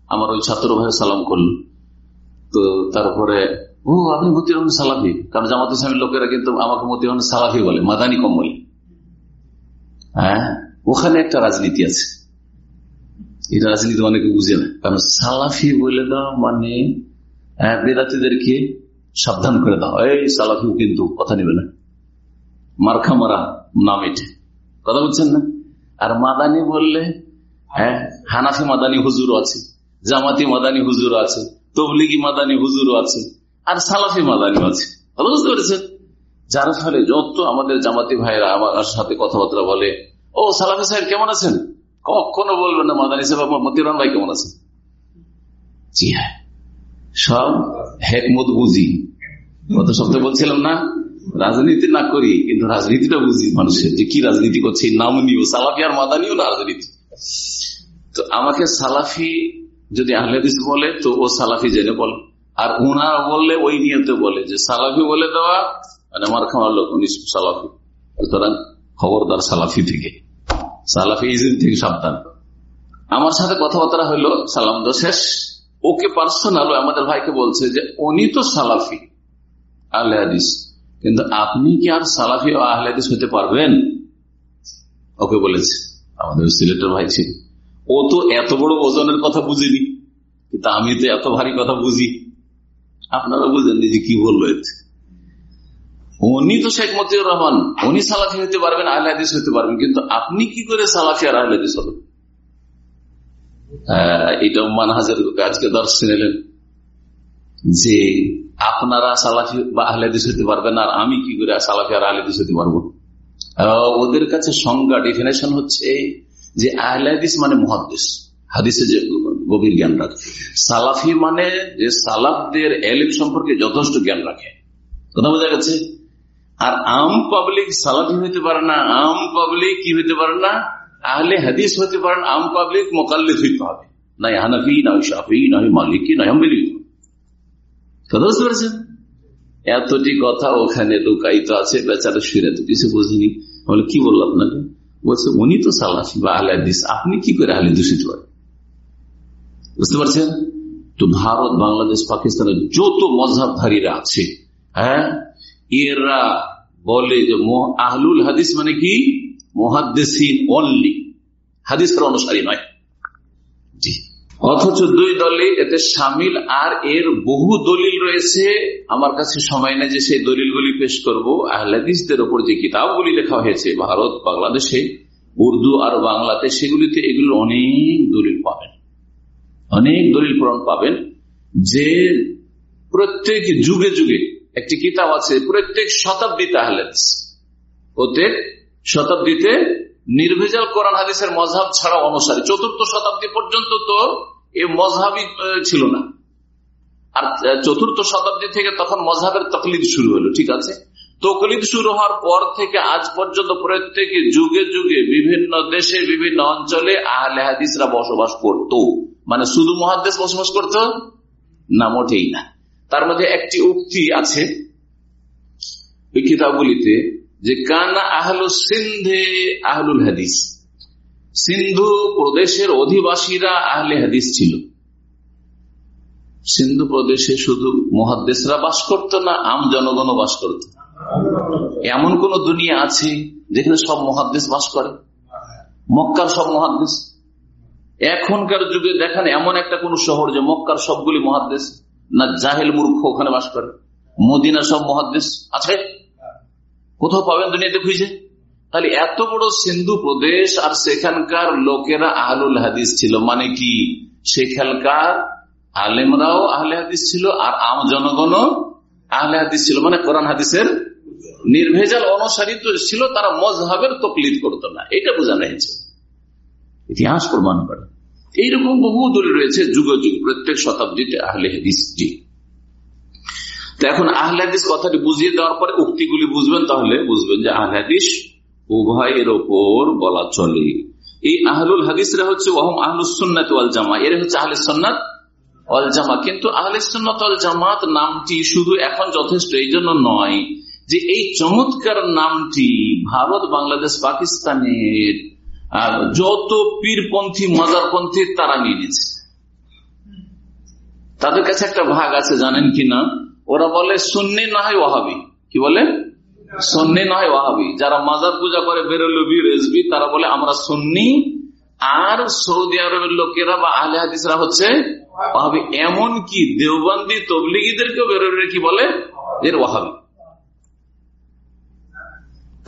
আমার ওই ছাত্র ভাই সালাম করল। তো তারপরে ও আপনি মতি রহমান সালাফি? কারণ জামাত ইসলামের লোকেরা কিন্তু আমাকে মতি রহমান সালাফি বলে মাদানি কমল হ্যাঁ? ওখানে একটা রাজনীতি আছে। এই রাজনীতি অনেকে বুঝে না। কারণ সালাফি বলে দাও মানে বেদাতিদেরকে সাবধান করে দাও। এই সালাফিও কিন্তু কথা নেবে না। মার্খা মারা নাম কথা বলছেন না? আর মাদানি বললে হ্যাঁ হানাফি মাদানি হুজুর আছে, জামাতি মাদানি হুজুর আছে, তবলিগি মাদানি হুজুর আছে, আর সালাফি মাদানি আছে। কথা বুঝতে পেরেছেন? যার ফলে যত আমাদের জামাতি ভাইরা আমার সাথে কথাবার্তা বলে, ও সালাফি সাহেব, কেমন আছেন? কখনো বলবেন না মাদানি সাহেব মতিরান ভাই কেমন আছেন জি হ্যাঁ। সব হেকমত বুঝি। গত সপ্তাহে বলছিলাম না, রাজনীতি না করি, কিন্তু রাজনীতিটা বুঝি মানুষের, যে কি রাজনীতি করছে নাম নিও সালাফি আর মাদানিও না রাজনীতি। তো আমাকে সালাফি যদি আহলেদিস বলে, তো ও সালাফি জেনে বলে। আর ওনার বললে, ওই নিয়তে বলে, যে সালাফি বলে দেওয়া মানে আমার খাওয়ার লোক, উনি সালাফি। সুতরাং খবরদার সালাফি থেকে। সালাফি ইজিম থেকে সাবধান। আমার সাথে কথাবার্তা হইল সালাম তো শেষ। ওকে পার্সোনাল আমাদের ভাইকে বলছে যে, উনি তো সালাফি, আহলে হাদিস। কিন্তু আপনি কি আর সালাফি ও আহলে হাদিস হতে পারবেন? ওকে বলেছে। আমাদের সিলেটের ভাই ছিল। ও তো এত বড় ওজনের কথা বুঝিনি। কিন্তু আমি তো এত ভারী কথা বুঝি। আপনারা বুঝেন যে কি বলল এতে। উনি তো শেখ মতিউর রহমান। উনি সালাফি হতে পারবেন, আহলে হতে পারবেন। কিন্তু আপনি কি করে সালাফি আর আহলে হবেন? এটা মানহাজের আজকে দর্শন এলেন যে আপনারা সালাফি বা আহলেদিস হতে পারবেন আর আমি কি করে সালাফি আর আহলেদিস হতে পারব? ওদের কাছে সংজ্ঞা ডিফিনেশন হচ্ছে যে আহলাদিস মানে মহাদিস হাদিসে যে গভীর জ্ঞান রাখে। সালাফি মানে যে সালাফদের এলিম সম্পর্কে যথেষ্ট জ্ঞান রাখে। কথা বোঝা গেছে? আর আম পাবলিক সালাফি হইতে পারে না, আম পাবলিক কি হইতে পারে না? আহলে হাদিস হতে না, আম পাবলিক মোকাল্লিদ হইতে হবে। নাই হানাফি নয় শাফি নয় মালিকি নয় হাম্বেলি। বুঝতে পারছেন? এতটি কথা ওখানে লুকায়িত আছে, বেচারা শুয়ে তো কিছু বুঝিনি। বলে, কি বলল আপনাকে? বলছে, উনি তো সালাফি বা আহলে হাদিস, আপনি কি করে আহলে দূষিত পারেন বুঝতে পারছেন? তো ভারত, বাংলাদেশ, পাকিস্তানের যত মজাবধারীরা আছে হ্যাঁ এরা বলে যে আহলুল হাদিস মানে কি? মহাদ্দেসিন অনলি হাদিসের অনুসারী নয়। জি। অথচ দুই দলে এতে সামিল আর এর বহু দলিল রয়েছে। আমার কাছে সময় নেই যে সেই দলিলগুলি পেশ করব। আহলাদিসদের ওপর যে কিতাবগুলি লেখা হয়েছে ভারত বাংলাদেশে উর্দু আর বাংলাতে সেগুলিতে এগুলো অনেক দলিল পাবেন। অনেক দলিল প্রমাণ পাবেন যে প্রত্যেক যুগে যুগে একটি কিতাব আছে, প্রত্যেক শতাব্দীতে আহলাদিস প্রত্যেক শতাব্দীতে নির্ভেজাল কোরআন হাদিসের মজাব ছাড়া অনুসারী। চতুর্থ শতাব্দী পর্যন্ত তো এ মজাবই ছিল না। আর চতুর্থ শতাব্দী থেকে তখন মজাবের তকলিদ শুরু হলো, ঠিক আছে? তকলিদ শুরু হওয়ার পর থেকে আজ পর্যন্ত প্রত্যেকে যুগে যুগে বিভিন্ন দেশে, বিভিন্ন অঞ্চলে আহলে হাদিসরা বসবাস করত। মানে শুধু মহাদেশ বসবাস করত? না, মোটেই না। তার মধ্যে একটি উক্তি আছে ওই কিতাবগুলিতে যে, কানা আহলু সিন্ধে আহলুল হাদিস। সিন্ধু প্রদেশের অধিবাসীরা আহলে হাদিস ছিল। সিন্ধু প্রদেশে শুধু মহাদেশরা বাস করত না, আম জনগণও বাস করত। এমন কোন দুনিয়া আছে যেখানে সব মহাদেশ বাস করে? মক্কার সব মহাদেশ এখনকার যুগে দেখেন এমন একটা কোন শহর যে, মক্কার সবগুলি মহাদেশ না জাহেল মূর্খ ওখানে বাস করে? মদিনা সব মহাদেশ আছে? কোথাও পাবেন দুনিয়াতে খুঁজে? তাহলে এত বড় সিন্ধু প্রদেশ আর সেখানকার লোকেরা আহলুল হাদিস ছিল। মানে কি? সেখানকার আলেমরাও আহলে হাদিস ছিল আর আম জনগণও আহলে হাদিস ছিল। মানে কোরআন হাদিসের নির্ভেজাল অনুসারী ছিল, তারা মজহাবের তকলিদ করতো না। এটা বোঝানো হয়েছে। ইতিহাস প্রমাণ করে। এইরকম বহু দলিল রয়েছে যুগ যুগ, প্রত্যেক শতাব্দীতে আহলে হাদিস জি। তো এখন আহলাদিস কথাটি বুঝিয়ে দেওয়ার পরে উক্তিগুলি বুঝবেন, তাহলে বুঝবেন যে আহলাদিস উভয়ের ওপর বলা চলে। এই আহলুল হাদিসরা হচ্ছে ওহম আহলুসন্নাত ওয়াল জামা এর হচ্ছে আহলে সন্ন্যাত ওয়াল জামা কিন্তু আহলে সন্ন্যত ওয়াল জামাত নামটি শুধু এখন যথেষ্ট, এই জন্য নয় যে এই চমৎকার নামটি ভারত, বাংলাদেশ, পাকিস্তানের যত পীরপন্থী, মজারপন্থী তারা নিয়ে নিয়েছে। তাদের কাছে একটা ভাগ আছে, জানেন কিনা ওরা বলে, সুন্নি না হয় ওহাবি কি বলে? সন্নি নয় ওয়াহাবি। যারা মাজার পূজা করে, বেরোলবি, রেজবি, তারা বলে, আমরা সন্নি। আর সৌদি আরবের লোকেরা বা আহলে হাদিসরা হচ্ছে ওয়াহাবি। এমন কি দেওবন্দি, তবলিগীদেরকেও বেরোবে কি বলে? এর ওয়াহাবি।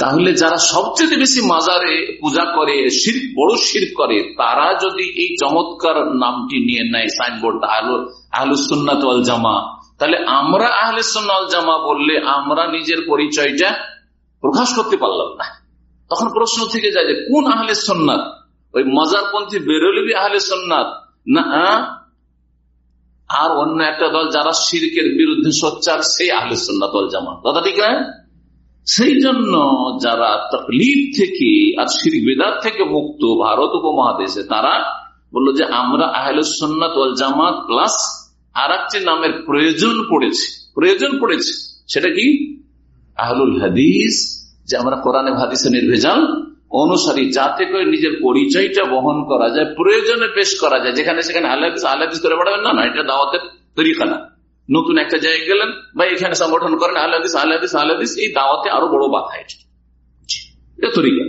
তাহলে যারা সবচেয়ে বেশি মাজারে পূজা করে, শির বড় শির করে, তারা যদি এই চমৎকার নামটি নিয়ে নেয় সাইনবোর্ড আহলুসুন্নাত জামা, তাহলে আমরা আহলে সন্ন্যাল জামা বললে আমরা নিজের পরিচয়টা প্রকাশ করতে পারলাম না। তখন প্রশ্ন থেকে যায় যে, কোন আহলে সন্ন্যাত ওই মজারপন্থী বেরোলিবি আহলে সন্ন্যাত না আর অন্য একটা দল যারা শিরকের বিরুদ্ধে সোচ্চার, সেই আহলে সন্ন্যাত জামা। দাদা ঠিক না? সেই জন্য যারা তকলিফ থেকে আর শির বেদার থেকে মুক্ত ভারত উপমহাদেশে, তারা বলল যে আমরা আহলে সন্ন্যাত জামাত প্লাস আর নামের প্রয়োজন পড়েছে। প্রয়োজন পড়েছে। সেটা কি? আহলুল হাদিস, যে আমরা কোরআনে হাদিসে নির্ভেজাল অনুসারী, যাতে করে নিজের পরিচয়টা বহন করা যায়, প্রয়োজনে পেশ করা যায়। যেখানে সেখানে আল্লাহিস আল্লাহিস করে বাড়াবেন না না, এটা দাওয়াতের তরিকা না। নতুন একটা জায়গায় গেলেন বা এখানে সংগঠন করেন আল্লাহিস আল্লাহিস আল্লাহিস এই দাওয়াতে আরও বড় বাধা এটা তরিকা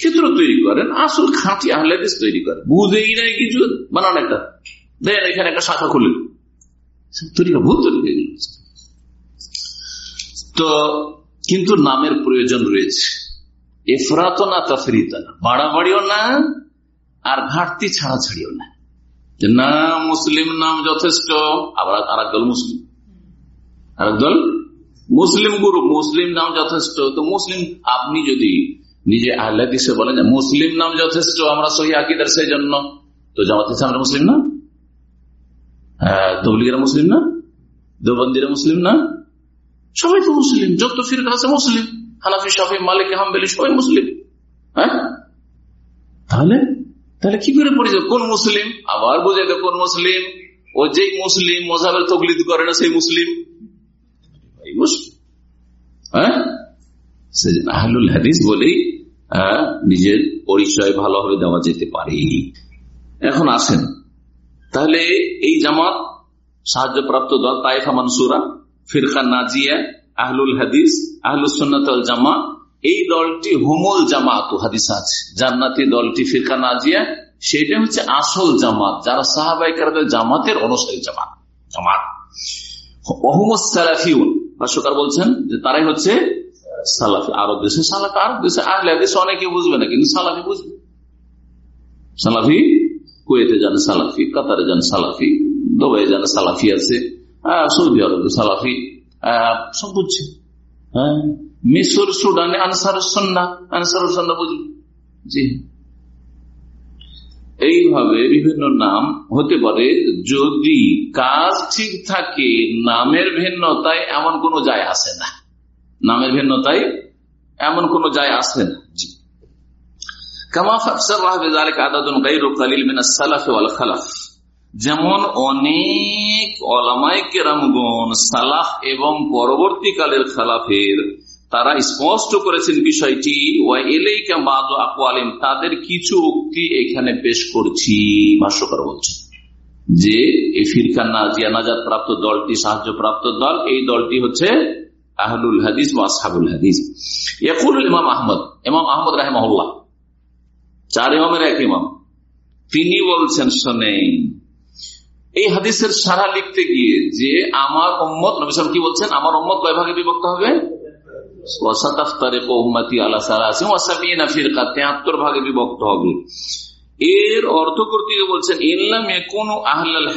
চিত্র তৈরি করেন, আসল খাঁটি আহলাদিস তৈরি করেন। বুঝেই নাই কিছু বানান একটা। দেন এখানে একটা শাখা খুললেন তরিকা ভুল তো, কিন্তু নামের প্রয়োজন রয়েছে। এফরাত না তফরিত না। বাড়াবাড়িও না, আর ঘাটতি ছাড়া ছাড়িও না না, মুসলিম নাম যথেষ্ট, আবার আর একদল মুসলিম। আর একদল মুসলিম গুরু, মুসলিম নাম যথেষ্ট। তো মুসলিম, আপনি যদি নিজে আহ্লাদিসে বলেন মুসলিম নাম যথেষ্ট, আমরা সহি আকিদার সেই জন্য তো জামাত আমরা মুসলিম না? তবলিগেরা মুসলিম না? দেবন্দিরা মুসলিম না? সবাই তো মুসলিম, যত ফিরকা আছে মুসলিম। হানাফি সাফি মালিক, হামবেলি, সবাই মুসলিম। হ্যাঁ? তাহলে তাহলে কি করে পরিচয় কোন মুসলিম? আবার বুঝাইতে কোন মুসলিম? ও যেই মুসলিম, মোজাবের তকলিদ করে না সেই মুসলিম? হ্যাঁ? আহলুল হাদিস বলেই নিজের পরিচয় ভালোভাবে দেওয়া যেতে পারে। এখন আসেন। তাহলে এই জামাত সাহায্যপ্রাপ্ত দল তাইফা মানসুরা, ফিরকা নাজিয়া, আহলুল হাদিস আহলুসন্নাত জামা এই দলটি হুমুল জামাত হাদিস আছে। জান্নাতি দলটি ফিরকা নাজিয়া সেটা হচ্ছে আসল জামাত, যারা সাহাবাই জামাতের অনুসারী জামাত জামাত। ভাষ্যকার বলছেন যে তারাই হচ্ছে সালাফি, আরব দেশে সালাফি, আরব দেশে আহলে হাদিস অনেকে বুঝবে না, কিন্তু সালাফি বুঝবে। সালাফি কুয়েতে যান সালাফি, কাতারে যান সালাফি দুবাই যান সালাফি আছে সৌদি আরবে সালাফি সব বুঝছে। হ্যাঁ? সুডানে আনসার আনসার জি। এইভাবে বিভিন্ন নাম হতে পারে। যদি কাজ ঠিক থাকে, নামের ভিন্নতায় এমন কোন যায় আসে না। নামের ভিন্নতায় এমন কোন যায় আসে না। জি। যেমন অনেক অলামায় কেরামগণ সালাফ এবং পরবর্তীকালের খালাফের, তারা স্পষ্ট করেছেন বিষয়টি আলিম তাদের কিছু উক্তি এখানে পেশ করছি, ভাষ্যকর বলছেন যে, এই ফিরকান নাজিয়া নাজাদ প্রাপ্ত দলটি সাহায্য প্রাপ্ত দল, এই দলটি হচ্ছে আহলুল হাদিস বা সাহুল হাদিস। ইয়াকুল ইমাম আহমদ ইমাম আহমদ রাহেমহল্লা চার ইমামের এক ইমাম। তিনি বলছেন, শোনেন এই হাদিসের সারা লিখতে গিয়ে যে আমার উম্মত, নবী কি বলছেন? আমার উম্মত কয় ভাগে বিভক্ত হবে? ভাগে বিভক্ত হবে। এর অর্থ বলছেন কোন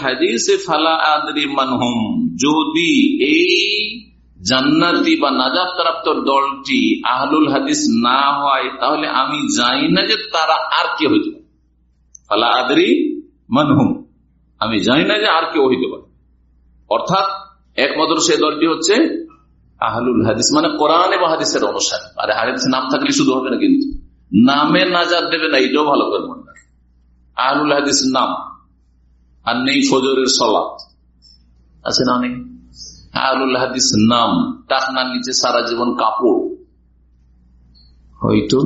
হাদিস যদি এই জান্নাতি বা দলটি আহলুল হাদিস না হয়, তাহলে আমি জানি না যে তারা আর কে হইতে ফালা আদরি মানহুম। আমি জানি না যে আর কেউ হইতে পারে। অর্থাৎ একমাত্র সে দলটি হচ্ছে আহলুল হাদিস মানে কোরআন এবং হাদিসের অনুসারে। আরে হাদিস নাম থাকলে শুধু হবে না কিন্তু। নামে নাজার দেবে না, এটাও ভালো করে মনে রাখে আহলুল হাদিস নাম, আর নেই ফজরের সলাপ আছে না নেই? আহলুল হাদিস নাম, টাকনার নিচে সারা জীবন কাপড়। হয়তো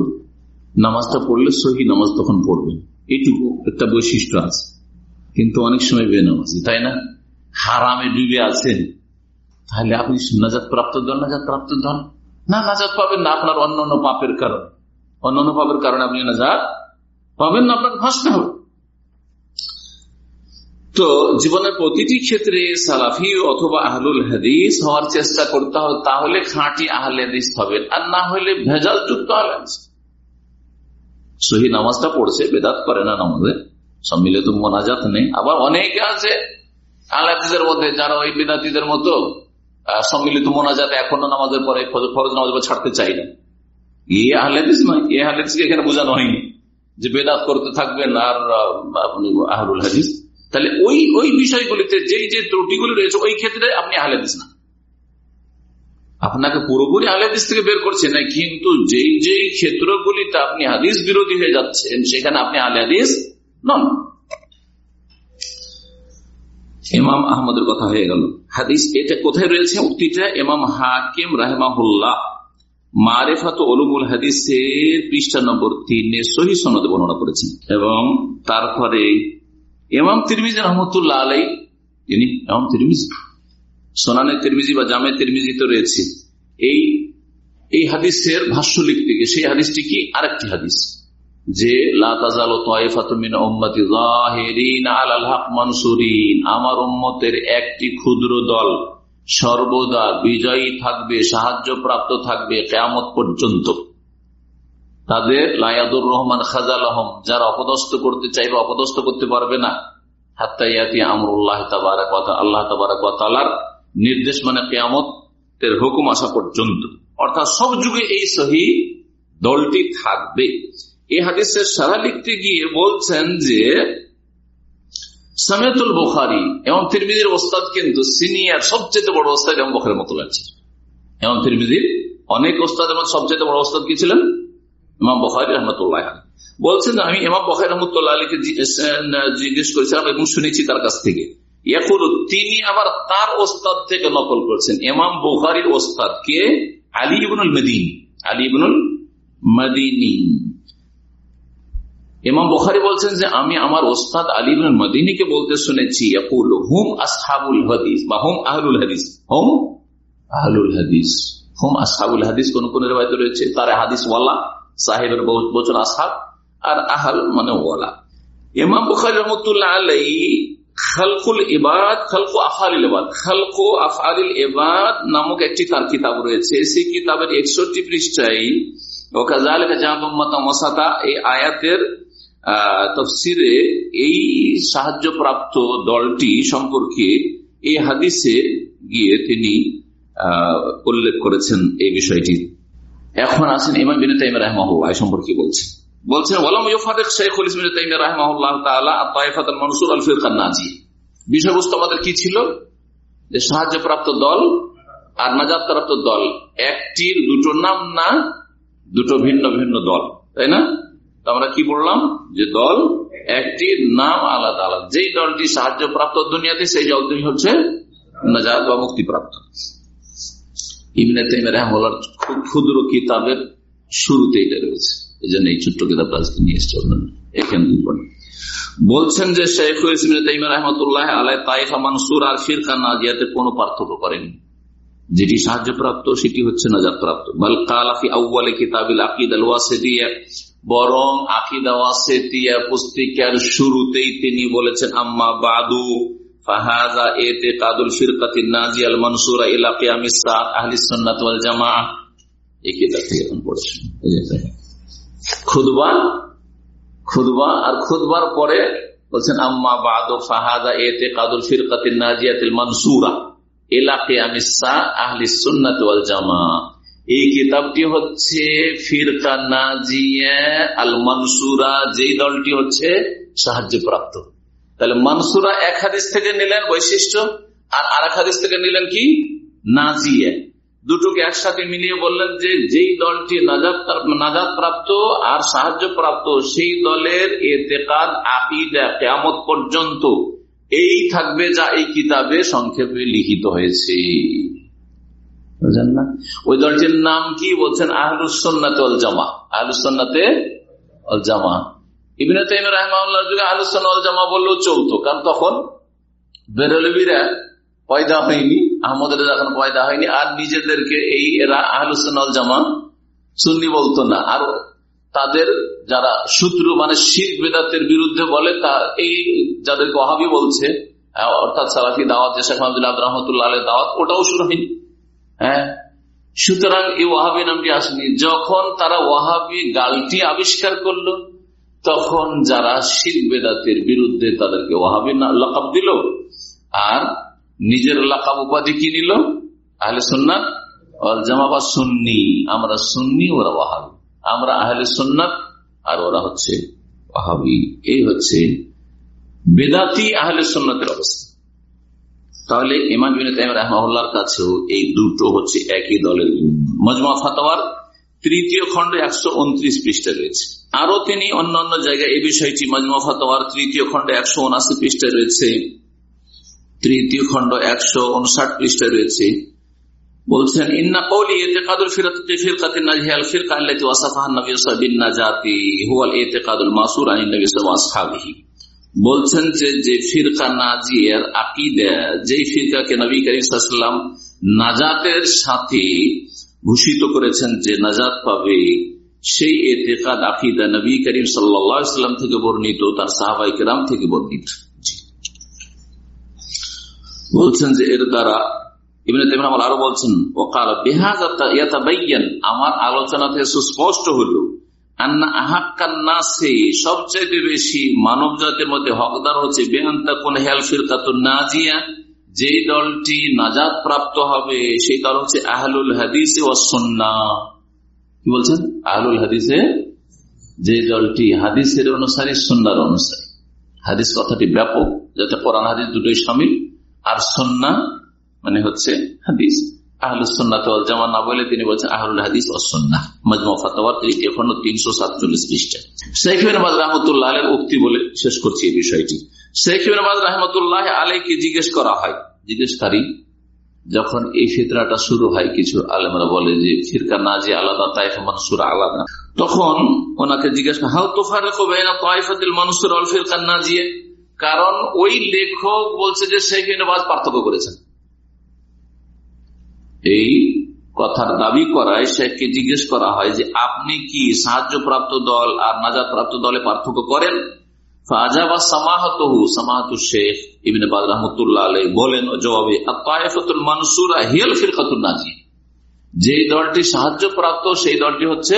নামাজটা পড়লে সহি নামাজ তখন পড়বে এইটুকু একটা বৈশিষ্ট্য আছে। কিন্তু অনেক সময় বেনামাজি তাই না? হারামে ডুবে আছেন, তাহলে আপনি নাজাদ প্রাপ্ত দল নাজাদ প্রাপ্ত দল না নাজাদ পাবেন না আপনার অন্য অন্য পাপের কারণ। অন্য অন্য পাপের কারণে আপনি নাজাদ পাবেন না আপনাকে ভাসতে হবে। তো জীবনের প্রতিটি ক্ষেত্রে সালাফি অথবা আহলুল হাদিস হওয়ার চেষ্টা করতে হবে, তাহলে খাঁটি আহলে হাদিস হবেন আর না হলে ভেজাল যুক্ত আহলে সহি নামাজটা পড়ছে, বেদাত করে না নামাজে। সম্মিলিত মোনাজাত নেই। আবার অনেকে আছে আহলাদিসের মধ্যে, যারা ওই বেদাতিদের মতো সম্মিলিত মোনাজাত এখনও নামাজের পরে ফরজ নামাজ ছাড়তে চাই না। এ আহলেদিস নয়, এ আহলেদিসকে এখানে বোঝানো হয়নি যে বেদাত করতে থাকবেন আর আপনি আহরুল হাদিস। তাহলে ওই ওই বিষয়গুলিতে যেই যে ত্রুটিগুলি রয়েছে, ওই ক্ষেত্রে আপনি আহলেদিস না। আপনাকে পুরোপুরি আহলেদিস থেকে বের করছে না, কিন্তু যেই যেই ক্ষেত্রগুলিতে আপনি হাদিস বিরোধী হয়ে যাচ্ছেন, সেখানে আপনি হাদিস নন ইমাম আহমদের কথা হয়ে গেল। হাদিস, এটা কোথায় রয়েছে? উক্তিটা ইমাম হাকিম রাহেমাহুল্লাহ মারেফাত অলুমুল হাদিসের পৃষ্ঠা নম্বর তিনে সহি সনদে বর্ণনা করেছেন। এবং তারপরে এমাম তিরমিজ রহমতুল্লাহ আলাই তিনি এমাম তিরমিজ, সোনানে তিরমিজি বা জামে তিরমিজি তো রয়েছে। এই এই হাদিসের ভাষ্য লিখতে গিয়ে সেই হাদিসটি কি? আরেকটি হাদিস। যে আমার উম্মতের একটি ক্ষুদ্র দল সর্বদা বিজয়ী থাকবে সাহায্য প্রাপ্ত থাকবে কেয়ামত পর্যন্ত। তাদের লায়াদুর রহমান খাজাল আহম যারা অপদস্থ করতে চাইবে, অপদস্থ করতে পারবে না। আল্লাহ নির্দেশ মানে কেয়ামতের হুকুম আসা পর্যন্ত। অর্থাৎ সব যুগে এই সহি দলটি থাকবে। এই হাদিসের সারা লিখতে গিয়ে বলছেন যে সামেতুল বোখারি এবং তিরমিজির ওস্তাদ কিন্তু সিনিয়র সবচেয়ে বড় ওস্তাদ এবং বখারের মতো লাগছে। এবং তিরমিজির অনেক ওস্তাদের মধ্যে সবচেয়ে বড় ওস্তাদ কি ছিলেন? ইমাম বখারি রহমতুল্লাহ বলছেন, আমি এমাম বখাই রহমতুল্লাহ আলীকে জিজ্ঞেস করেছিলাম এবং শুনেছি তার কাছ থেকে। তিনি আবার তার ওস্তাদ থেকে নকল করছেন। এমাম বুখারির ওস্তাদ কে? আলী ইবনুল মদিনী। আলী ইবনুল মদিনী। ইমাম বুখারি বলছেন যে আমি আমার ওস্তাদ আলী ইবনুল মদিনীকে বলতে শুনেছি হুম আসহাবুল হাদিস বা হুম আহলুল হাদিস হুম আহলুল হাদিস হুম আসহাবুল হাদিস কোন কোন রেবায়ত রয়েছে, তারা হাদিস ওয়ালা, সাহেবের বচন আসহাব, আর আহাল মানে ওয়ালা। ইমাম বুখারি রহমতুল্লাহ আলাই খালকুল ইবাদ, খালকু আফালিল ইবাদ, খালকু আফআলিল ইবাদ নামক একটি তার কিতাব রয়েছে, সেই কিতাবের একষট্টি পৃষ্ঠায় এই আয়াতের তফসিরে এই সাহায্যপ্রাপ্ত দলটি সম্পর্কে এই হাদিসে গিয়ে তিনি উল্লেখ করেছেন এই বিষয়টি। এখন আছেন ইমাম বিন তাইম রাহমাহুল্লাহ সম্পর্কে বলছেন বলছেন বিষয়বস্তু আমাদের কি ছিল? যে সাহায্যপ্রাপ্ত দল আর প্রাপ্ত দল দুটো নাম না, দুটো ভিন্ন ভিন্ন দল। তাই না? আমরা কি বললাম? যে দল একটি নাম আলাদা আলাদা। যেই দলটি সাহায্যপ্রাপ্ত দুনিয়াতে, সেই দলটি হচ্ছে নাজাদ বা মুক্তিপ্রাপ্ত। ইমনে তাইমের রহমার খুব ক্ষুদ্র কিতাবের শুরুতে এটা রয়েছে। এই জন্য এই ছোট্ট আজকে নিয়ে এসছে এখানে বলছেন যে শেখ রহমতুল্লাহ আলাই তাইফা মানসুর আর পার্থক্য করেনি। যেটি সাহায্যপ্রাপ্ত, সেটি হচ্ছে নাজাদ প্রাপ্ত কালাফি বরং আকিদ পুস্তিকার শুরুতেই তিনি বলেছেন, আম্মা বাদু ফাহাজা এতে কাদুল ফিরকাতি নাজিয়াল মনসুরা ইলাকি আমিসা আহলি সন্ন্যত জামা থেকে এখন খুদবা খুদবা আর খুদবার পরে বলছেন, আম্মা বাদ ফাহাদা এতে কাদুল ফিরকাতিল নাজিয়াতিল আহলি সুন্নাত ওয়াল জামা এই কিতাবটি হচ্ছে ফিরকা নাজিয়া আল মানসুরা যেই দলটি হচ্ছে সাহায্য প্রাপ্ত তাহলে মানসুরা এক হাদিস থেকে নিলেন বৈশিষ্ট্য, আর আর এক হাদিস থেকে নিলেন কি? নাজিয়া। দুটোকে একসাথে মিলিয়ে বললেন যে যেই দলটি নাজাদ প্রাপ্ত আর সাহায্য প্রাপ্ত সেই দলের এতেকাদ, আকিদা কেমত পর্যন্ত এই থাকবে যা এই কিতাবে সংক্ষেপে লিখিত হয়েছে। না? ওই দলটির নাম কি বলছেন? আহলুসন্নাতে অল জামা। আহলুসন্নাতে অল জামা। ইবিনে তাইম রহমাউল্লাহ যুগে আহলুসন্না অল জামা বললেও চলতো, কারণ তখন বেরলবিরা পয়দা হয়নি, আহমদের যখন পয়দা হয়নি, আর নিজেদেরকে এই এরা আহলুসল জামা সুন্নি বলতো না। আর তাদের যারা শত্রু মানে শীত বেদাতের বিরুদ্ধে বলে, তা এই যাদেরকে অহাবি বলছে অর্থাৎ সালাফি দাওয়াত শেখ মাহমুদুল্লাহ রহমতুল্লাহ দাওয়াত, ওটাও শুরু হয়নি। হ্যাঁ? সুতরাং এই ওয়াহাবি নামটি আসেনি। যখন তারা ওয়াহাবি গালটি আবিষ্কার করল, তখন যারা শীত বেদাতের বিরুদ্ধে তাদেরকে ওয়াহাবি লকাব দিল, আর নিজের লাকাব উপাধি কি নিল? আহলে সুন্নাত জামা বা সুন্নি। আমরা সুন্নি, ওরা ওয়াহাবি। আমরা আহলে সুন্নাত, আর ওরা হচ্ছে ওয়াহাবি। এই হচ্ছে বেদাতি আহলে সুন্নাতের অবস্থা। তাহলে ইমান বিন তাইম রহমার কাছেও এই দুটো হচ্ছে একই দলের মজমা ফাতোয়ার তৃতীয় খণ্ড একশো উনত্রিশ পৃষ্ঠা রয়েছে। আরও তিনি অন্য অন্য জায়গায় এই বিষয়টি মজমা ফাতোয়ার তৃতীয় খণ্ড একশো উনআশি পৃষ্ঠা রয়েছে। তৃতীয় খণ্ড একশো উনষাট পৃষ্ঠায় রয়েছে। বলছেন, ইন্না কৌলি এতে কাদুল ফিরাতে ফিরকাতে নাজিহাল ফিরকা আল্লাতি ওয়াসাফাহান নবী সাবিন নাজাতি, হুয়াল এতে কাদুল মাসুর আইন নবী আসহাবিহি। বলছেন যে যে ফিরকা নাজিয়ার আকিদা, যেই ফিরকাকে নবী করিম নাজাতের সাথে ভূষিত করেছেন যে নাজাত পাবে, সেই এতেকাদ আকিদা নবী করিম সাল্লাম থেকে বর্ণিত, তার সাহাবাই কেরাম থেকে বর্ণিত। বলছেন যে, এর দ্বারা আরও বলছেন আমার আলোচনা থেকে সুস্পষ্ট হল সবচেয়ে বেশি মানব জাতির মধ্যে হকদার হচ্ছে বেহান্তা কোন হেল ফিরকাতুন নাজিয়া। যে দলটি নাজাদ প্রাপ্ত হবে, সেই দল হচ্ছে আহলুল হাদিসে অসন্না কি বলছেন? আহলুল হাদিসে যে দলটি হাদিসের অনুসারী সন্ন্যার অনুসারী। হাদিস কথাটি ব্যাপক, যাতে কোরআন হাদিস দুটোই সামিল। আর সন্না মানে হচ্ছে হাদিস। উক্তি বলে শেষ করছি এই বিষয়টি। শেখ রহমতুল্লাহ আলীকে জিজ্ঞেস করা হয়। জিজ্ঞেসকারী, যখন এই ফিতরাটা শুরু হয়, কিছু আলমরা বলে যে ফিরকা না যে আলাদা, তাইফ মানুষুর আলাদা। তখন ওনাকে জিজ্ঞেস হাউ তোফার তাইফাতিল মানুষের অল ফিরকা না কারণ ওই লেখক বলছে যে শেখ পার্থক্য করেছেন। এই কথার দাবি করায় শেখকে জিজ্ঞেস করা হয় যে, আপনি কি সাহায্য প্রাপ্ত দল আর নাজাদ প্রাপ্ত দলে পার্থক্য করেন? জবাবে যে দলটি সাহায্য প্রাপ্ত সেই দলটি হচ্ছে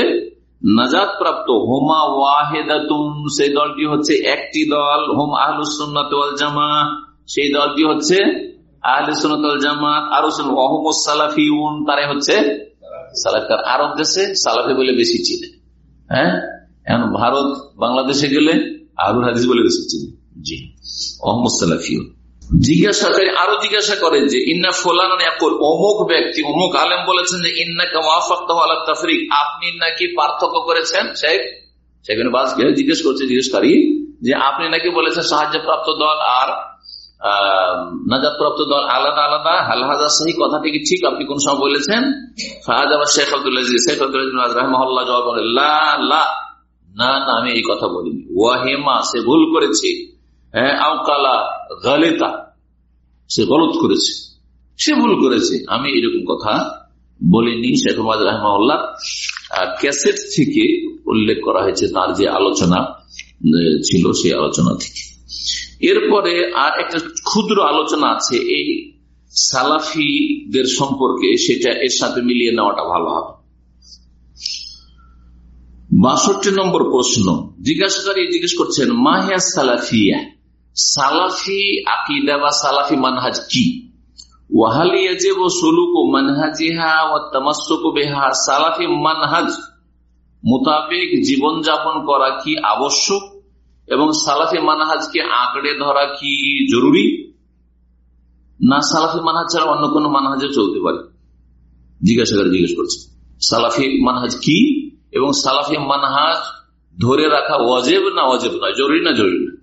সেই দলটি হচ্ছে একটি দল। হোম আহলুসুন্নাত জামা সেই দলটি হচ্ছে আরও তারাই হচ্ছে আরব দেশে সালাফি বলে বেশি চিনে। হ্যাঁ? এখন ভারত, বাংলাদেশে গেলে হাদিস বলে বেশি চিনে। জি অহমদ সালাফিউন। জিজ্ঞাসা করে, আরও জিজ্ঞাসা করে যে, ইন্না ফোলান অমুক ব্যক্তি, অমুক আলেম বলেছেন যে ইন্না তাফরিক। আপনি নাকি পার্থক্য করেছেন, শেখ? সেখানে বাসকে জিজ্ঞেস করছে জিজ্ঞেসকারী, যে আপনি নাকি বলেছেন সাহায্য প্রাপ্ত দল আর আলাদা আলাদা। ঠিক আপনি কোন বলেছেন? শেখ জবাব না না, আমি এই কথা বলিনি। ওয়াহেমা, সে ভুল করেছে। সে গলত করেছে। সে ভুল করেছে। আমি এরকম কথা বলিনি, শেখ মোহাম্মদ রহমাল্লাহ ক্যাসেট থেকে উল্লেখ করা হয়েছে তার যে আলোচনা ছিল সেই আলোচনা থেকে। এরপরে আর একটা ক্ষুদ্র আলোচনা আছে, এই সালাফিদের সম্পর্কে সেটা এর সাথে মিলিয়ে নেওয়াটা ভালো হবে। বাষট্টি নম্বর প্রশ্ন, জিজ্ঞাসাকারী জিজ্ঞেস করছেন, মাহিয়া সালাফিয়া, সালাফি আকিদা বা সালাফি মানহাজ কি? সালাফি মানহাজ, মোতাবেক জীবনযাপন করা কি আবশ্যক? এবং সালাফি মানহাজকে আঁকড়ে ধরা কি জরুরি? না, সালাফি মানহাজ ছাড়া অন্য কোন মানহাজে চলতে পারে। জিজ্ঞাসা করে জিজ্ঞেস করছে। সালাফি মানহাজ কি? এবং সালাফি মানহাজ ধরে রাখা ওয়াজেব না ওয়াজেব নয়? জরুরি না জরুরি না?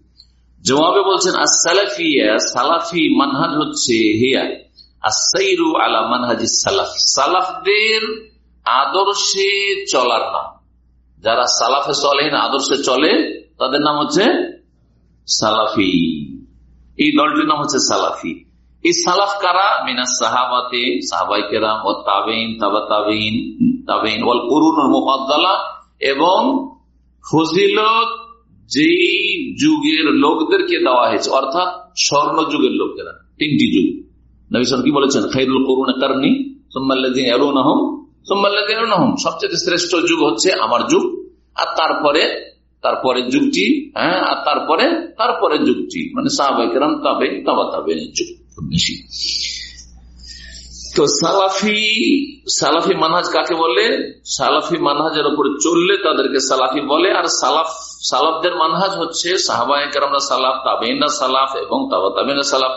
জবাবে বলছেন সালাফিয়া সালাফি মানহাজ হচ্ছে হেয়া। আলা মানহাজ সালাফ। সালাফদের আদর্শে চলার নাম যারা সালাফে চলে আদর্শে চলে তাদের নাম হচ্ছে সালাফি। এই দলটির নাম হচ্ছে সালাফি। এই সালাফ কারা? মিনা সাহাবাতে, সাহাবাই কেরাম, ও তাবেইন তাবা তাবেইন তাবেইন ওয়াল করুন মোহাদ্দালা এবং ফজিলত যেই যুগের লোকদেরকে দেওয়া হয়েছে, অর্থাৎ স্বর্ণ যুগের লোকেরা, তিনটি যুগ। নবীন কি বলেছেন? খাইরুল করুন কারণী সোম্মাল্লাদিন এরুনাহম সোম্মাল্লাদিন এরুনাহম সবচেয়ে শ্রেষ্ঠ যুগ হচ্ছে আমার যুগ। আর তারপরে তারপরে যুগটি হ্যাঁ আর তারপরে তারপরে যুগটি মানে সাহাবাইকেরাম তাবে, তাবা তাবে যুগ বেশি। তো সালাফি সালাফি মানহাজ কাকে বলে? সালাফি মানহাজের উপরে চললে তাদেরকে সালাফি বলে, আর সালাফ, সালাফদের মানহাজ হচ্ছে সাহাবাহিকরা সালাফ তাবেনা সালাফ এবং তাবা তাবেনা সালাফ।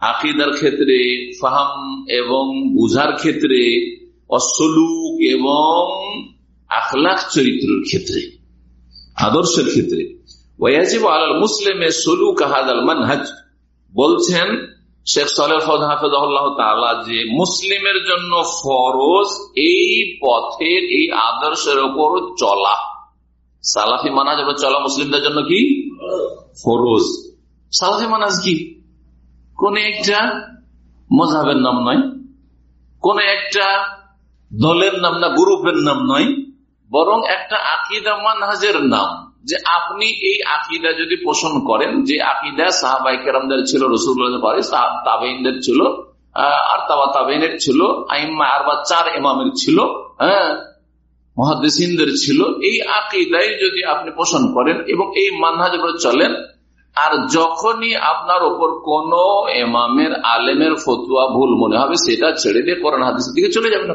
আকিদার ক্ষেত্রে, ফাহাম এবং বুঝার ক্ষেত্রে, অসলুক এবং আখলাখ চরিত্রের ক্ষেত্রে। আদর্শের ক্ষেত্রে। ওয়াজিব আলাল মুসলিমে মানহাজ। বলছেন শেখ সালেহ যে মুসলিমের জন্য ফরজ এই পথের, এই আদর্শের ওপর চলা। সালাফি মানাজ চলা মুসলিমদের জন্য কি? ফরজ। সালাফি মানাজ কি? কোন একটা মজাবের নাম নয়, কোন একটা দলের নাম না, গ্রুপের নাম নয় বরং একটা আকিদা মানহাজের নাম, যে আপনি এই আকিদা যদি পোষণ করেন, যে আকিদা সাহাবাই কেরামদের ছিল রসুল্লাহ তাবেইনদের ছিল আর তাবা তাবেইনের ছিল, আইম্মা আর বা চার ইমামের ছিল হ্যাঁ মহাদিসিনদের ছিল, এই আকিদাই যদি আপনি পোষণ করেন এবং এই মানহাজ চলেন, আর যখনই আপনার ওপর কোন এমামের আলেমের ফতুয়া ভুল মনে হবে, সেটা ছেড়ে দিয়ে কোরআন হাদিসের দিকে চলে যাবেন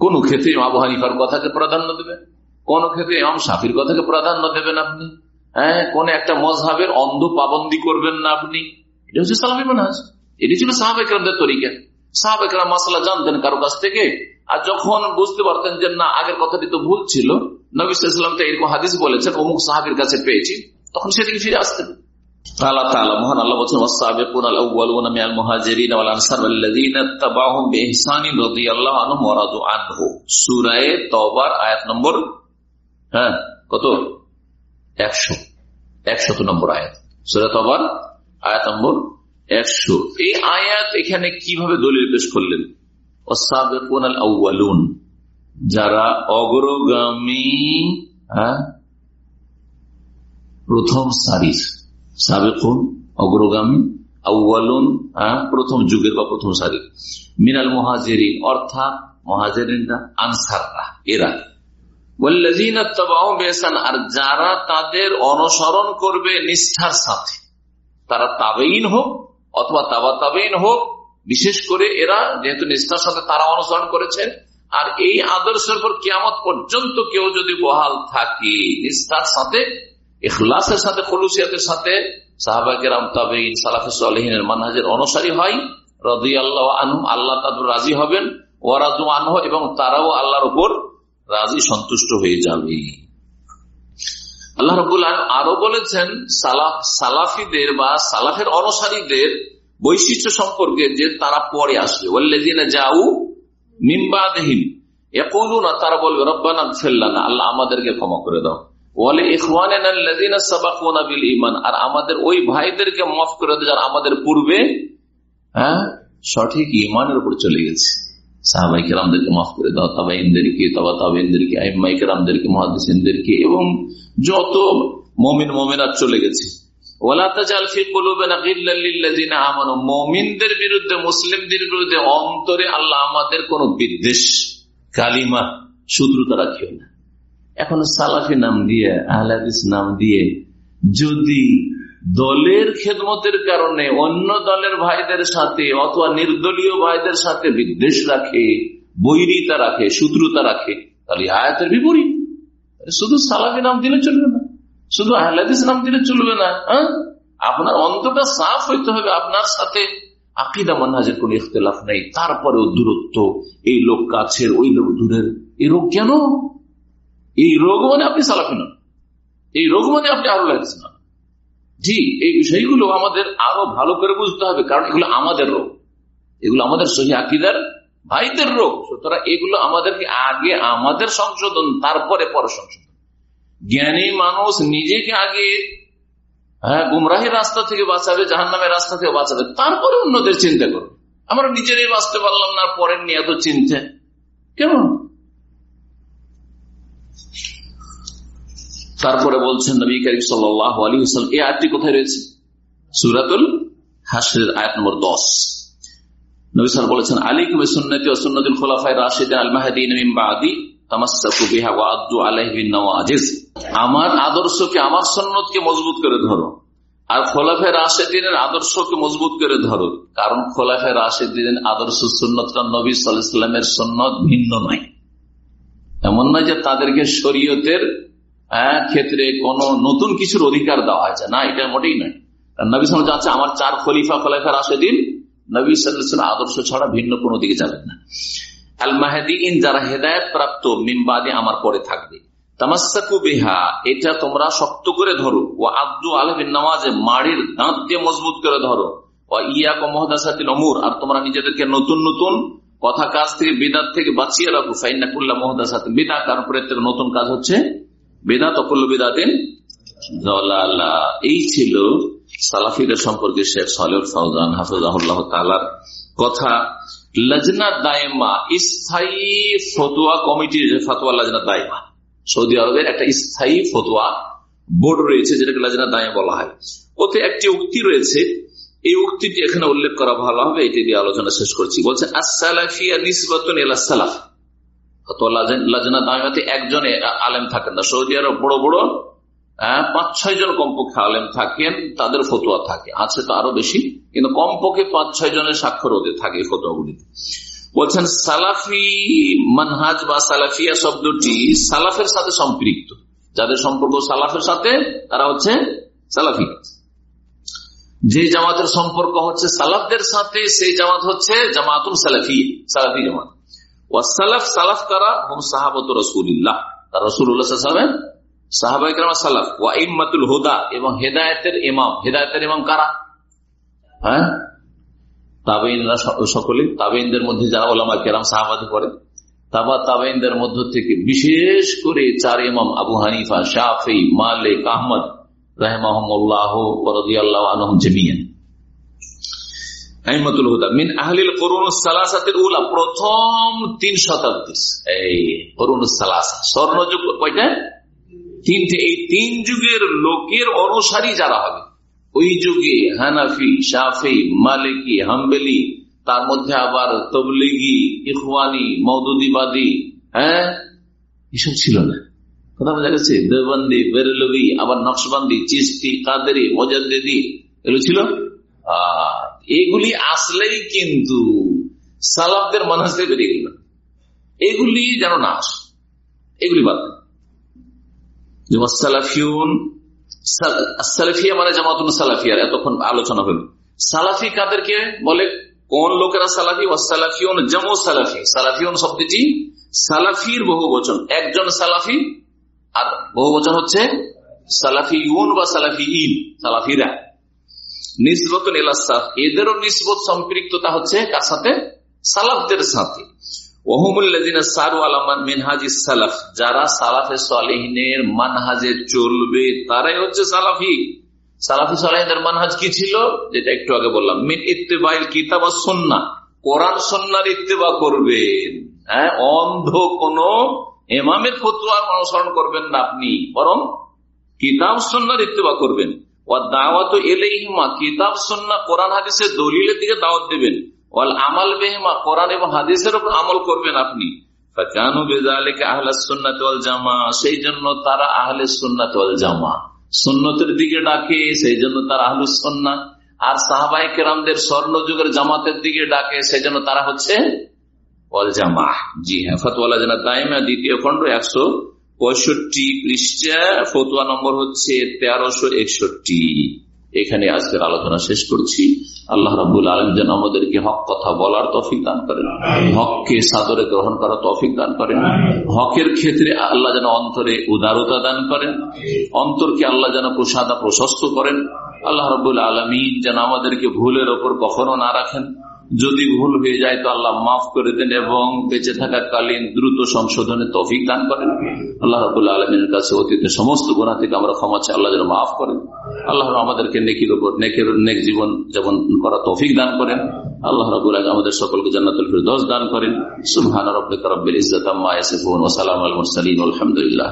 কোন ক্ষেত্রে আবু হানিফার কথাকে প্রাধান্য দেবেন কোন ক্ষেত্রে এমাম সাফির কথাকে প্রাধান্য দেবেন আপনি। হ্যাঁ কোন একটা মজহাবের অন্ধ পাবন্দি করবেন না আপনি। এটা হচ্ছে সালামি মানহাজ। এটি ছিল সাহাবাইকরদের তরিকা। সাহাবেকরা মাসালা জানতেন কারও কাছ থেকে, আর যখন বুঝতে পারতেন যে না, আগের কথাটি তো ভুল ছিল নবীলাম তো এরকম হাদিস বলেছেন, অমুক সাহাবির কাছে পেয়েছি, তখন সেদিকে ফিরে আসতেন। আল্লাহ আল্লাহ আয়াত নম্বর কত? 100 100 নম্বর আয়াত। সূরা তওবার আয়াত নম্বর 100 এই আয়াত এখানে কীভাবে দলিল পেশ করলেন? ওয়াসাবিকুন যারা অগ্রগামী হ্যাঁ প্রথম সারির সাবেকুন, অগ্রগামী আউ্বালুন প্রথম যুগের বা প্রথম সারি মিনাল মহাজেরি অর্থাৎ মহাজেরিনরা, আনসাররা, এরা। আর যারা তাদের অনুসরণ করবে নিষ্ঠার সাথে, তারা তাবেইন হোক অথবা তাবা তাবেইন হোক, বিশেষ করে এরা যেহেতু নিষ্ঠার সাথে তারা অনুসরণ করেছে, আর এই আদর্শের পর কিয়ামত পর্যন্ত কেউ যদি বহাল থাকে, নিষ্ঠার সাথে ইখলাসের সাথে, খলুসিয়াতের সাথে সাহাবাকেরাম তাবেইন মানহাজের অনুসারী হয়। রদি আল্লাহ আনহু আল্লাহ তাদের রাজি হবেন। ওয়ারাজু আনহ, এবং তারাও আল্লাহর উপর রাজি, সন্তুষ্ট হয়ে যাবে। আল্লাহ রবুল আরও বলেছেন, সালাফ, সালাফিদের বা সালাফের অনুসারীদের বৈশিষ্ট্য সম্পর্কে যে তারা পরে আসবে। বললে যাও নিম্বাদহীন এ না তারা বলবে, রব্বানা ফেললানা আল্লাহ আমাদেরকে ক্ষমা করে দাও। আর আমাদের ওই ভাইদেরকে মাফ করে দেয় যারা আমাদের পূর্বে হ্যাঁ সঠিক ইমানের উপর চলে গেছে। সাহাবাই কেরামদেরকে মাফ করে দাও তাবাইনদেরকে তবা তাবাইনদেরকে আইমাই কেরামদেরকে মহাদিসদেরকে এবং যত মমিন মমিনা চলে গেছে। মমিনদের বিরুদ্ধে, মুসলিমদের বিরুদ্ধে অন্তরে আল্লাহ আমাদের কোন বিদ্বেষ, কালিমা, শত্রুতা রাখিও না। এখন সালাফি নাম দিয়ে, আহলাদিস নাম দিয়ে, যদি দলের খেদমতের কারণে অন্য দলের ভাইদের সাথে অথবা নির্দলীয় ভাইদের সাথে বিদ্বেষ রাখে, বৈরিতা রাখে, শত্রুতা রাখে, তাহলে আয়াতের বিপরীত। শুধু সালাফি নাম দিলে চলবে না। শুধু আহলাদিস নাম দিলে চলবে না হ্যাঁ? আপনার অন্তটা সাফ হইতে হবে, আপনার সাথে আকিদা মানহাজের কোন ইখতলাফ নেই। তারপরেও দূরত্ব, এই লোক কাছের, ওই লোক দূরের। রোগ কেন? এই রোগ মানে আপনি সালাফি নন। এই রোগ মানে আপনি আরও লাগছে না জি, এই বিষয়গুলো আমাদের আরও ভালো করে বুঝতে হবে, কারণ এগুলো আমাদের রোগ। এগুলো আমাদের সহি আকিদার ভাইদের রোগ। সুতরাং এগুলো আমাদেরকে আগে আমাদের সংশোধন, তারপরে পর সংশোধন। জ্ঞানী মানুষ নিজেকে আগে হ্যাঁ গুমরাহির রাস্তা থেকে বাঁচাবে জাহান নামের রাস্তা থেকে বাঁচাবে, তারপরে অন্যদের চিন্তা করবে। আমরা নিজেরাই বাঁচতে পারলাম না, পরের নিয়ে এত চিন্তা। কেমন তারপরে বলছেন নবী করিম সাল্লাহ আলী হুসাল এই আয়টি কোথায় রয়েছে? সুরাতুল হাসের আয়াত নম্বর দশ। নবিসাল বলেছেন আলী কুমি সুন্নতি ও সুন্নতুল খোলাফাই রাশিদ আল মাহাদিন বাদি আমার আদর্শকে, আমার সন্ন্যতকে মজবুত করে ধরো। আর খোলাফে রাশেদিনের আদর্শকে মজবুত করে ধরো। কারণ খোলাফে রাশেদিনের আদর্শ সুন্নতটা নবী সাল্লামের সন্ন্যত ভিন্ন নয়। এমন নয় যে তাদেরকে শরীয়তের ক্ষেত্রে কোন নতুন কিছুর অধিকার দেওয়া হয়েছে। না, এটা মোটেই নয়। নবী সাল যাচ্ছে আমার চার খলিফা খলিফার আসে দিন নবী সাল্লাম আদর্শ ছাড়া ভিন্ন কোনো দিকে যাবেন না। আল মাহাদিন যারা হেদায়ত প্রাপ্ত মিমবাদে আমার পরে থাকবে। তামাসাকু বেহা, এটা তোমরা শক্ত করে ধরো। ও আব্দু আলমিন নামাজে, মাড়ির দাঁত দিয়ে মজবুত করে ধরো। ও ইয়া কমহদাসাতিল অমুর আর তোমরা নিজেদেরকে নতুন নতুন কথা কাজ থেকে, বিদাত থেকে বাঁচিয়ে রাখো। ফাইনাকুল্লাহ মহদাসাত বিদা কারণ প্রত্যেক নতুন কাজ হচ্ছে বেদাত অকুল্ল বেদাতেন এই ছিল সালাফিদের সম্পর্কে শেখ সালের ফৌজান হাফিজাহুল্লাহ তালার কথা। লজনা দায়মা, স্থায়ী ফতুয়া কমিটির ফতোয়া লজনা দায়মা। সৌদি আরবের একটা স্থায়ী ফতুয়া বোর্ড রয়েছে, যেটাকে লজনা দায় বলা হয়। ওতে একটি উক্তি রয়েছে। এই উক্তিটি এখানে উল্লেখ করা ভালো হবে, এটি দিয়ে আলোচনা শেষ করছি। বলছে আসালাফিয়া নিসবতন এলা সালাফ। লাজনা দামিমাতে একজনে আলেম থাকেন না। সৌদি আরব বড় বড় পাঁচ ছয় জন কমপক্ষে আলেম থাকেন, তাদের ফতুয়া থাকে। আছে তো আরও বেশি, কিন্তু কমপক্ষে পাঁচ ছয় জনের স্বাক্ষর ওদের থাকে ফতুয়াগুলিতে। বলছেন, সালাফি মানহাজ বা সালাফিয়া শব্দটি সালাফের সাথে সম্পৃক্ত। যাদের সম্পর্ক সালাফের সাথে, তারা হচ্ছে সালাফি। যে জামাতের সম্পর্ক হচ্ছে সালাফদের সাথে, সেই জামাত হচ্ছে জামাতুল সালাফি সালাফি জামাত। ওয়াসালাফ সালাফ কারা? সাহাবত রসুল্লাহ এবং হেদায়তের হেদায়তের ইমাম কারা? হ্যাঁ? সকলে মধ্যে কেরাম থেকে বিশেষ করে চার ইমাম, আবু হানিফা, শাফি, মালিক, আহমদ আনহম জমিয়ান আহমতুল হুদা। মিন আহলিল করুন সালাসাতের উলা, প্রথম তিন শতাব্দী এই করুন সালাসা, স্বর্ণযুগ কয়টা? তিনটে। এই তিন যুগের লোকের অনুসারী যারা হবে, ওই যুগে হানাফি, শাফি, মালিকি, হাম্বেলি, তার মধ্যে আবার তবলিগি, ইখওয়ানি মৌদুদিবাদী হ্যাঁ? এসব ছিল না। কথা বোঝা গেছে? দেবন্দি বেরলবি আবার নকশবন্দি, চিস্তি, কাদেরি মজাদ্দি এগুলো ছিল? এগুলি আসলেই কিন্তু সালাফদের মানুষ থেকে বেরিয়ে গেল এগুলি যেন না আস। এগুলি বাদ সালাফিয়া মানে সালাফিয়ার, এতক্ষণ আলোচনা হলো। সালাফি কাদেরকে বলে? কোন লোকেরা সালাফি? ও সালাফিউন জামো সালাফি। সালাফিউন শব্দটি সালাফির বহু বচন। একজন সালাফি, আর বহু বচন হচ্ছে সালাফিউন বা সালাফি ইন সালাফিরা। নিসবত এদেরও নিসবত সম্পৃক্ততা হচ্ছে কার সাথে? সালাফদের সাথে। যেটা একটু আগে বললাম। ইত্তেবাইল কিতাব করবেন। হ্যাঁ অন্ধ কোন এমামের ফতুয়ার অনুসরণ করবেন না আপনি। বরং কিতাব সন্ন্যার ইত্তেবা করবেন। কিতাব কোরআন, হাদিসের দলিলের দিকে দাওয়াত দেবেন। আমাল কোরআন এবং হাদিসের আপনি। সেই জন্য তারা আহলে সুন্নাত জামা সুন্নতের দিকে ডাকে, সেই জন্য তারা আহলুসন্না আর সাহাবাই কেরামদের স্বর্ণ যুগের জামাতের দিকে ডাকে, সেই জন্য তারা হচ্ছে ওয়াল জামা জি হ্যাঁ ফতওয়ালা জানা দাইমা, দ্বিতীয় খন্ড একশো পঁয়ষট্টি পৃষ্ঠা ফতুয়া নম্বর হচ্ছে তেরোশো একষট্টি। এখানে আজকের আলোচনা শেষ করছি। আল্লাহ রাবুল আলম যেন আমাদেরকে হক কথা বলার তফিক দান করেন। হককে সাদরে গ্রহণ করার তফিক দান করেন। হকের ক্ষেত্রে আল্লাহ যেন অন্তরে উদারতা দান করেন। অন্তরকে আল্লাহ যেন প্রসাদা প্রশস্ত করেন। আল্লাহ রবুল আলমিন যেন আমাদেরকে ভুলের ওপর কখনো না রাখেন। যদি ভুল হয়ে যায় তো আল্লাহ মাফ করে দেন এবং বেঁচে থাকাকালীন দ্রুত সংশোধনে তফিক দান করেন। আল্লাহ রবুল্লা আলমীর কাছে অতীতে সমস্ত গোনা থেকে আমরা ক্ষমা চাই, আল্লাহ যেন মাফ করেন। আল্লাহ আমাদেরকে নেকির ওপর নেকের, নেক জীবন যেমন করা তফিক দান করেন। আল্লাহ রবুল আমাদের সকলকে জান্নাতুল ফিরদৌস দান করেন। সুবহান রব্বিকা রব্বিল ইজ্জাতি আম্মা ইয়াসিফুন ওয়া সালামুল মুরসালিন। আলহামদুলিল্লাহ